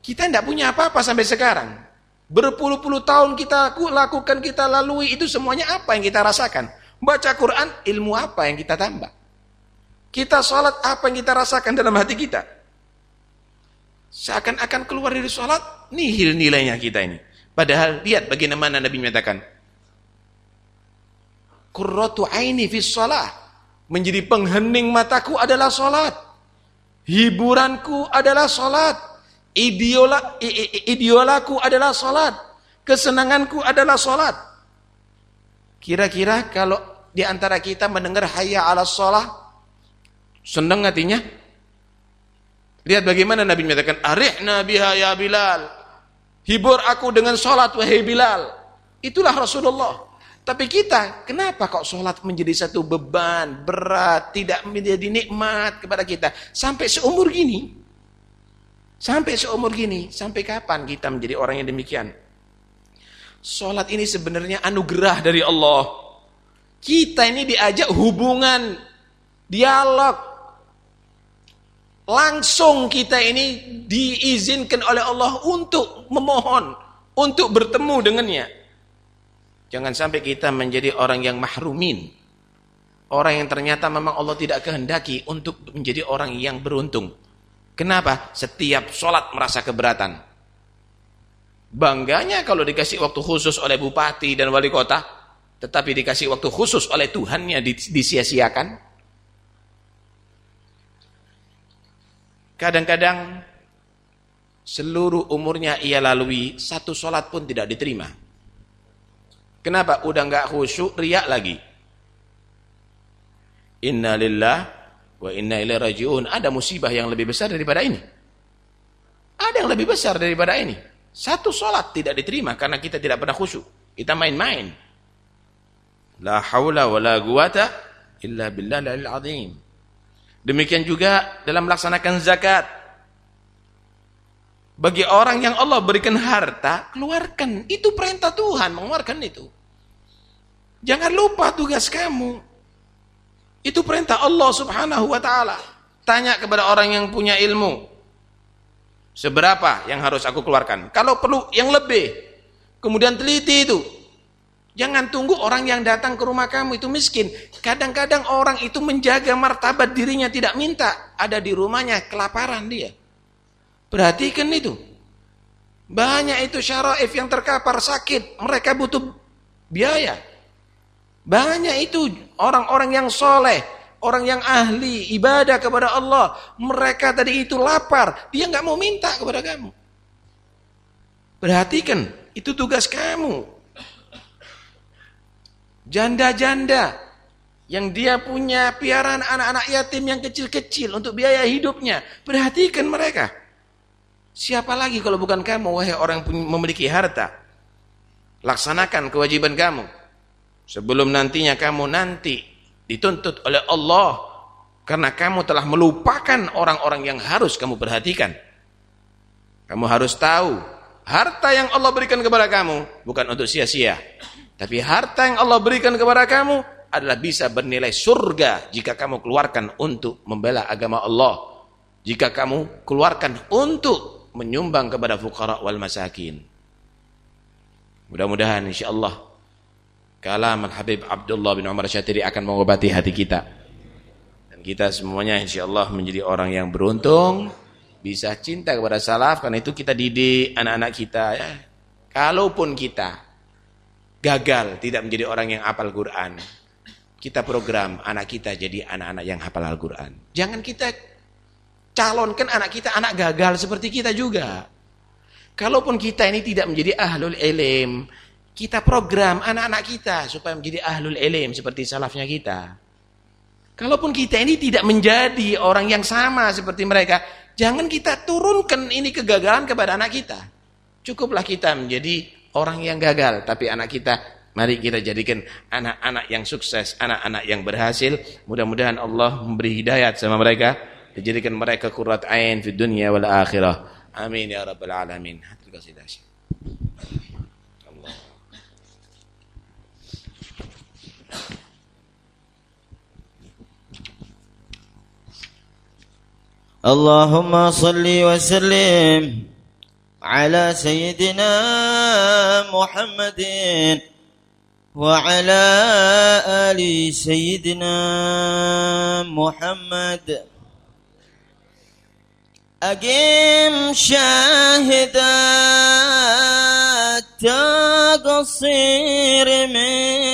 Kita tidak punya apa-apa sampai sekarang. Berpuluh-puluh tahun kita lakukan, kita lalui, itu semuanya apa yang kita rasakan? Baca Quran, ilmu apa yang kita tambah? Kita sholat, apa yang kita rasakan dalam hati kita? Seakan-akan keluar dari sholat, nihil nilainya kita ini. Padahal lihat bagaimana Nabi menyatakan. Qurratu aini fi sholat. Menjadi penghening mataku adalah sholat. Hiburanku adalah sholat Idiola, ideolaku adalah salat. Kesenanganku adalah salat. Kira-kira kalau di antara kita mendengar hayya ala salat, senang hatinya? Lihat bagaimana Nabi menyatakan, Arihna biha ya Bilal. Hibur aku dengan salat wahai Bilal. Itulah Rasulullah. Tapi kita, kenapa kok sholat menjadi satu beban, berat, tidak menjadi nikmat kepada kita? Sampai seumur gini. Sampai seumur gini. Sampai kapan kita menjadi orang yang demikian? Sholat ini sebenarnya anugerah dari Allah. Kita ini diajak hubungan, dialog. Langsung kita ini diizinkan oleh Allah untuk memohon, untuk bertemu dengannya. Jangan sampai kita menjadi orang yang mahrumin. Orang yang ternyata memang Allah tidak kehendaki untuk menjadi orang yang beruntung. Kenapa? Setiap sholat merasa keberatan. Bangganya kalau dikasih waktu khusus oleh bupati dan wali kota, tetapi dikasih waktu khusus oleh Tuhannya disia-siakan. Kadang-kadang seluruh umurnya ia lalui, satu sholat pun tidak diterima. Kenapa? Udah nggak khusyuk, riak lagi. Inna lillah wa inna ilaihi rajiun. Ada musibah yang lebih besar daripada ini. Ada yang lebih besar daripada ini. Satu sholat tidak diterima karena kita tidak pernah khusyuk. Kita main-main. La haula wa la guwata illa billah azim. Demikian juga dalam melaksanakan zakat. Bagi orang yang Allah berikan harta, keluarkan. Itu perintah Tuhan, mengeluarkan itu. Jangan lupa tugas kamu. Itu perintah Allah subhanahu wa ta'ala. Tanya kepada orang yang punya ilmu. Seberapa yang harus aku keluarkan? Kalau perlu yang lebih. Kemudian teliti itu. Jangan tunggu orang yang datang ke rumah kamu itu miskin. Kadang-kadang orang itu menjaga martabat dirinya tidak minta. Ada di rumahnya kelaparan dia. Perhatikan itu. Banyak itu syaraif yang terkapar sakit. Mereka butuh biaya. Banyak itu orang-orang yang soleh. Orang yang ahli ibadah kepada Allah. Mereka tadi itu lapar. Dia nggak mau minta kepada kamu. Perhatikan. Itu tugas kamu. Janda-janda. Yang dia punya piaraan anak-anak yatim yang kecil-kecil. Untuk biaya hidupnya. Perhatikan mereka. Siapa lagi kalau bukan kamu, wahai orang yang memiliki harta? Laksanakan kewajiban kamu. Sebelum nantinya kamu nanti dituntut oleh Allah karena kamu telah melupakan orang-orang yang harus kamu perhatikan. Kamu harus tahu, harta yang Allah berikan kepada kamu bukan untuk sia-sia. Tapi harta yang Allah berikan kepada kamu adalah bisa bernilai surga jika kamu keluarkan untuk membela agama Allah. Jika kamu keluarkan untuk menyumbang kepada fukara wal masakin. Mudah-mudahan insyaallah kalam Habib Abdullah bin Umar Syatiri akan mengobati hati kita. Dan kita semuanya insyaallah menjadi orang yang beruntung, bisa cinta kepada salaf karena itu kita didik anak-anak kita ya. Kalaupun kita gagal tidak menjadi orang yang hafal Quran, kita program anak kita jadi anak-anak yang hafal Al-Quran. Jangan kita calonkan anak kita anak gagal seperti kita juga. Kalaupun kita ini tidak menjadi ahlul ilm, kita program anak-anak kita supaya menjadi ahlul ilm seperti salafnya kita. Kalaupun kita ini tidak menjadi orang yang sama seperti mereka, jangan kita turunkan ini kegagalan kepada anak kita. Cukuplah kita menjadi orang yang gagal, tapi anak kita mari kita jadikan anak-anak yang sukses, anak-anak yang berhasil. Mudah-mudahan Allah memberi hidayat sama mereka dijadikan mereka kurat ain di dunia wal akhirah amin ya rabbal alamin terima kasih اللهم صل وسلم على سيدنا محمد وعلى آل سيدنا محمد. أقيم شاهدا تقصير منك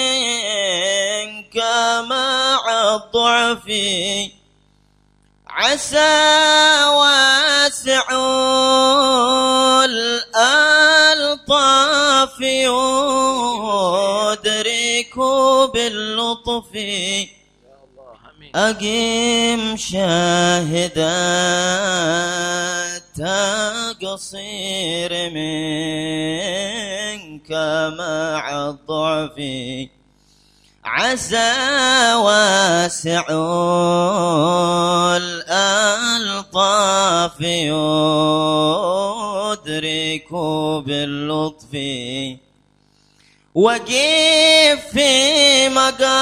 مع الضعف. عسى واسع الألطاف يدرك باللطف. أقيم شاهدا تقصير منك مع الضعف. عسى واسع الألطاف يدرك باللطف وقف في مقام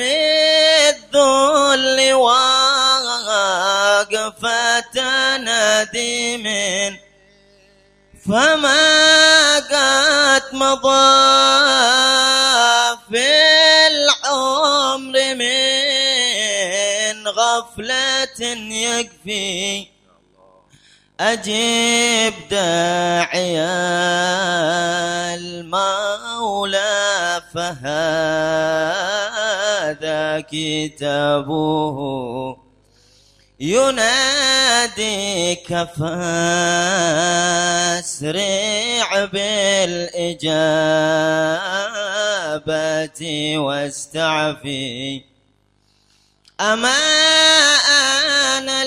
الذل واقفة نديم فما قد مضى غفلة يكفي. أجيب داعي المولى فهذا كتابه يناديك فاسرع بالإجابة واستعفي. أما أنا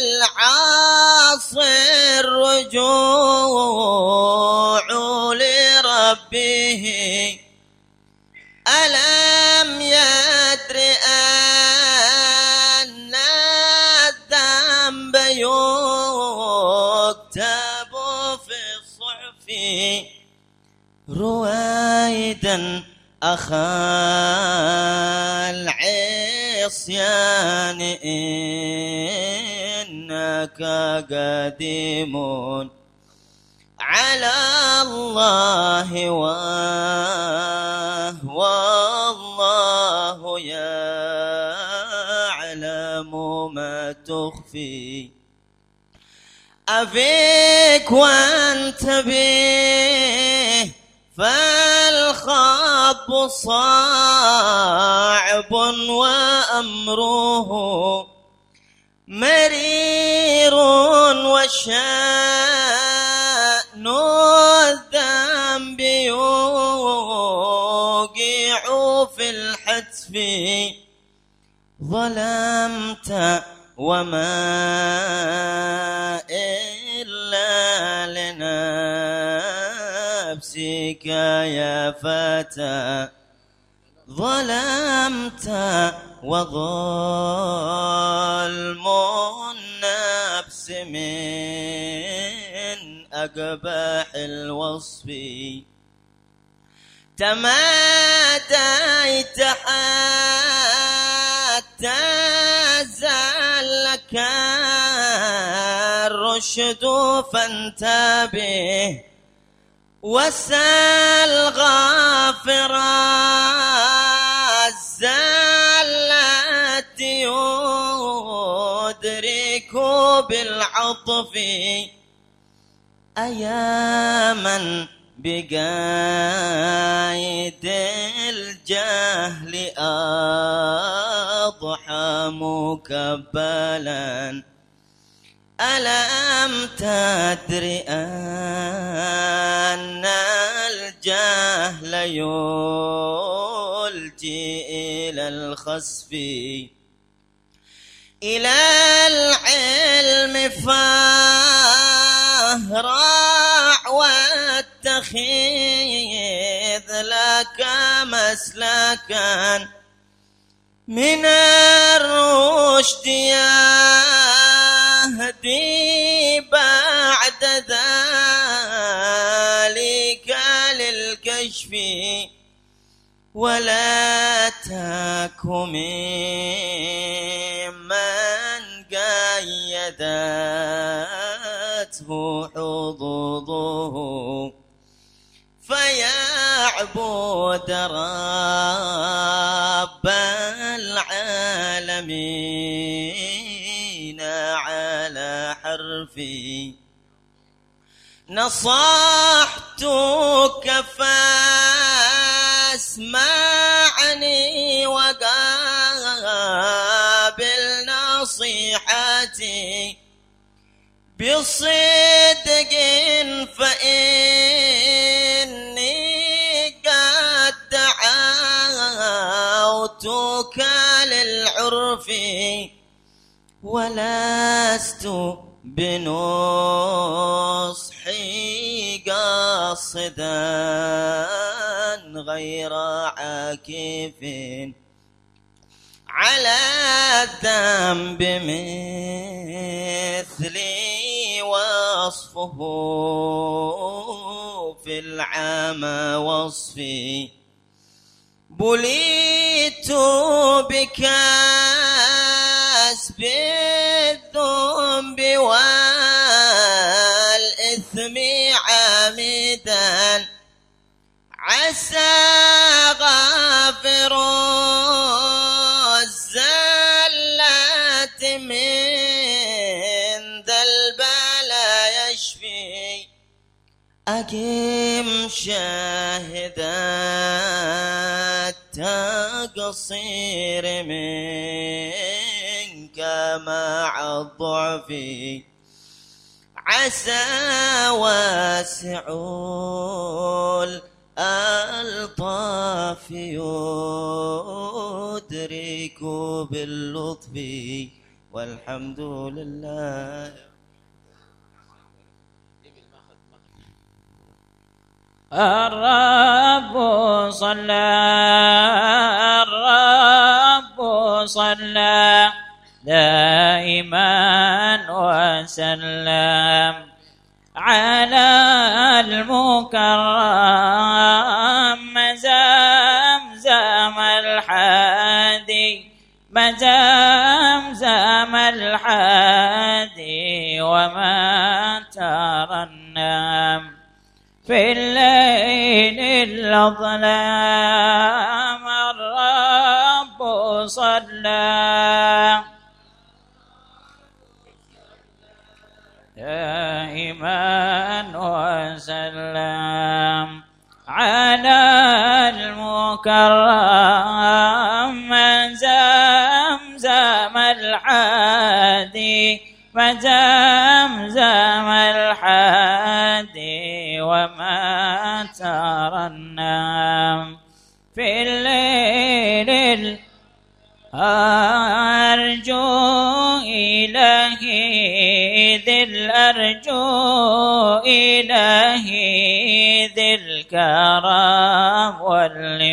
للعاصي الرجوع لربه ألم يدر أن الذنب يكتب في الصحف رويدا أخا العصيان إنك قديم على الله وهو الله يعلم ما تخفي. أفيك وأنت به فالخاب صعب وأمره مرير وشأن الذنب يوقع في الحتف. ظلمت وما لنفسك يا فتى ظلمت وظلم النفس من أقبح الوصف. تماديت حتى زلك الرشد فانتبه وسل غافر الزلات يدرك بالعطف أياما بقايد الجهل أضحى مكبلا ألم تدر أن الجهل يلجي إلى الخسف إلى العلم فاهرع واتخذ لك مسلكا. من الرشد يهدي بعد ذلك للكشف ولا تك ممن قيدته حظوظه فيعبد رب العالمين. حرفي نصحتك فاسمعني وقال نفسي بصدق فإني قد دعوتك للعرف. ولست بنصحي قاصدا غير عاكف على الذنب مثلي وصفه في العام وصفي بليت الذنب والإثم عامدا. عسى غافر الزلات من ذا البلا يشفي. أقيم شاهدا التقصير منك مع الضعف عسى واسع الألطاف يدرك باللطف والحمد لله. الرب صلى الرب صلى. دائما وسلم على المكرم زمزم الحادي مزمزم الحادي وما ترنم في الليل الأظلام الرب صلى المكرم زمزم الحادي فزمزم الحادي وما ترنم في الليل أرجو إلهي ذي الأرجو إلهي ذي الكرم.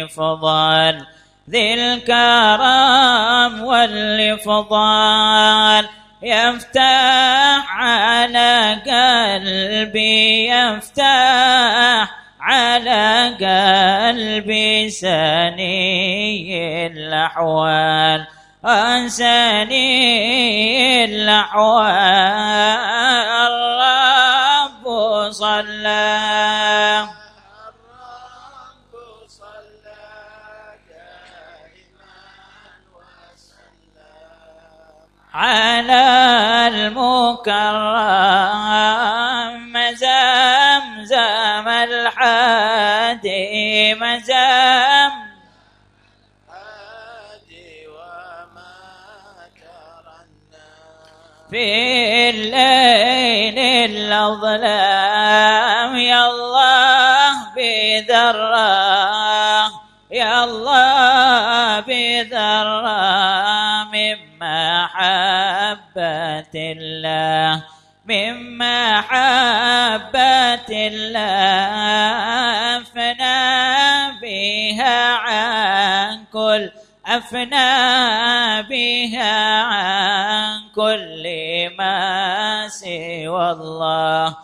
والفضل ذي الكرم والفضل يفتح على قلبي يفتح على قلبي سني الأحوال. أنساني الأحوال الرب صلى على المكرم زمزم الحادي مزم. في الليل الأظلام يا الله بذرة يا الله الله من محبة الله أفنى بها عن كل أفنى بها عن كل ما سوى الله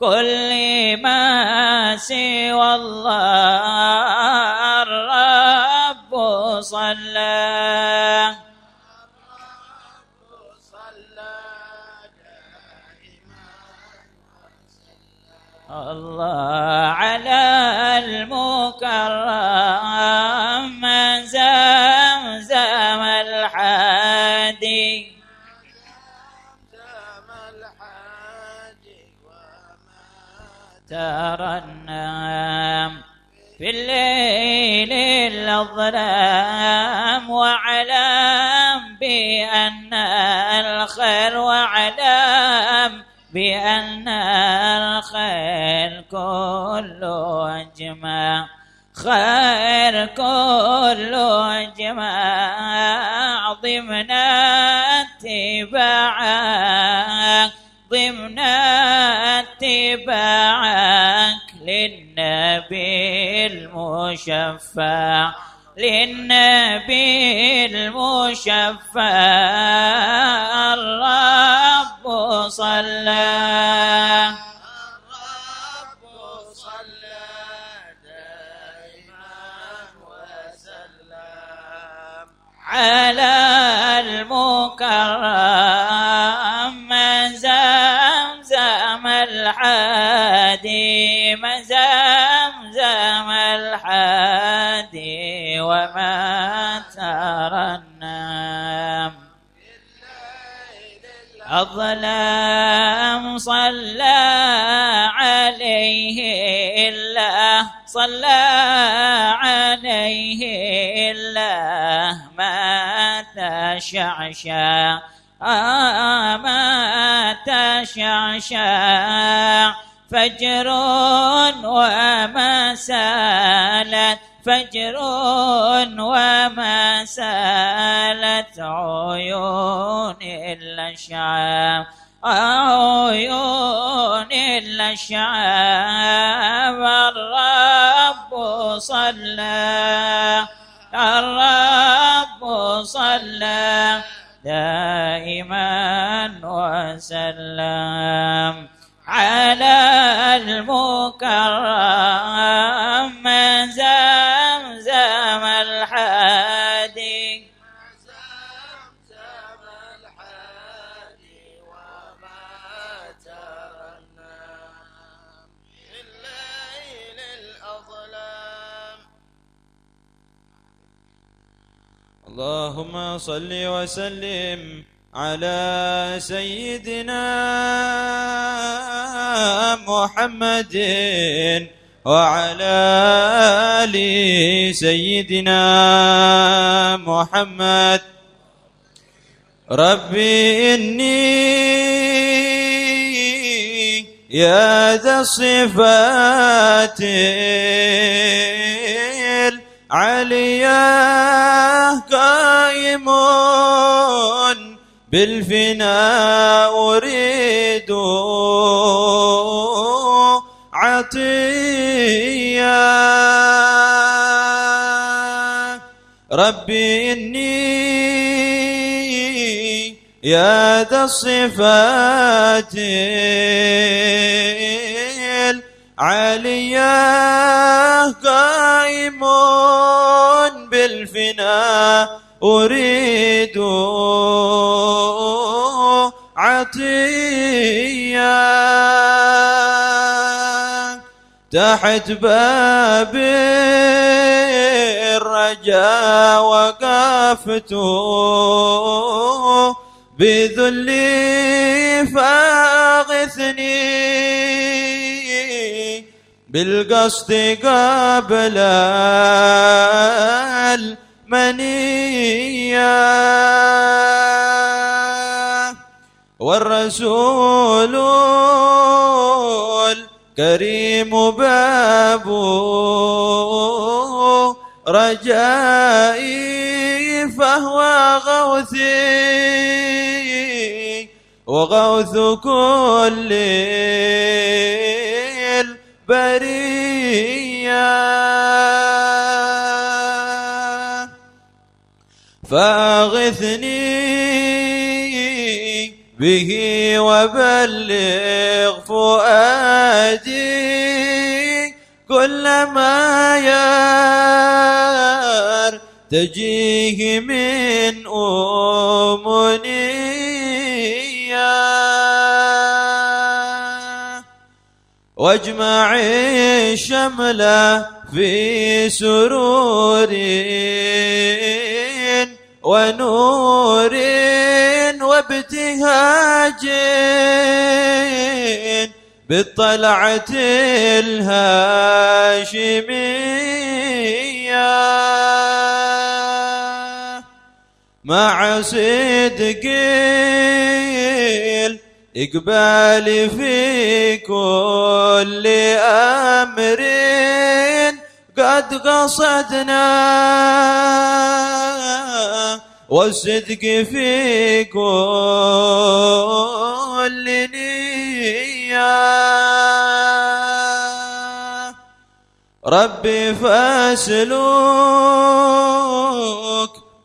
كل ما سوى الله. الظلام واعلم بأن الخير واعلم بأن الخير كله أجمع. خير كله أجمع. ضمن اتباعك ضمن اتباعك للنبي المشفع. للنبي المشفع وما ترنم الظلام صلى عليه الله صلى عليه الله ما تشعشع آه ما تشعشع فجر وما سالت فجر وما سالت عيون الأشعاب عيون الأشعاب الرب صلى الرب صلى دائما وسلم على المكرم. صل وسلم على سيدنا محمد وعلى آل سيدنا محمد. ربي إني يا ذا الصفات العليا قائم بالفناء أريد عطيا ربي إني يا ذا الصفات العليا قائم بالفناء أريد عطيا. تحت باب الرجاء وقفت بذلي فاغثني. بالقصد قبل المنية. والرسول الكريم باب رجائي فهو غوثي وغوث كل البرية فأغثني به وبلغ فؤادي كل ما يرتجيه من أمنيه واجمع الشمل في سرور ونور وابتهاج بالطلعة الهاشمية. مع صدق الإقبال في كل أمر قد قصدنا. والصدق في كل نية. ربي فاسلوك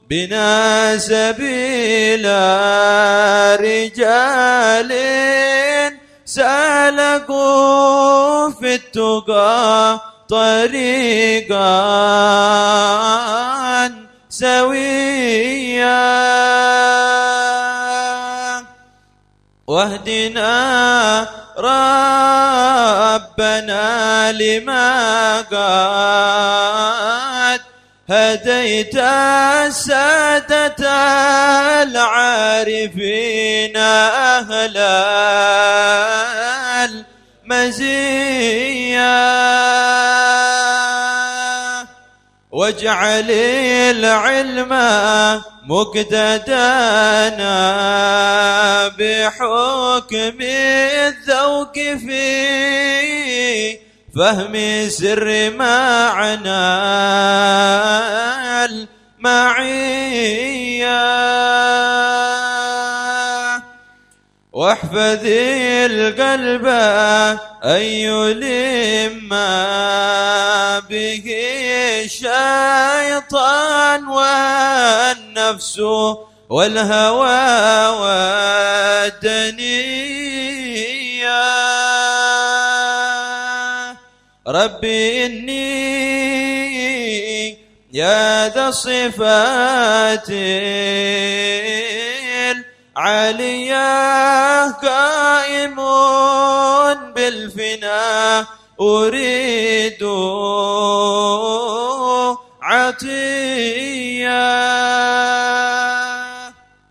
بنا سبيل رجال سلكوا في التقى طريقا سويا. واهدنا ربنا لما قد هديت السادة العارفين أهل المزية. واجعل العلم مقتدانا بحكم الذوق في فهم سر معنى المعية. واحفظ القلب أن يلم به الشيطان والنفس والهوى والدنيا. ربي إني يا ذا الصفات العالية قائم بالفناء أريد عطيا.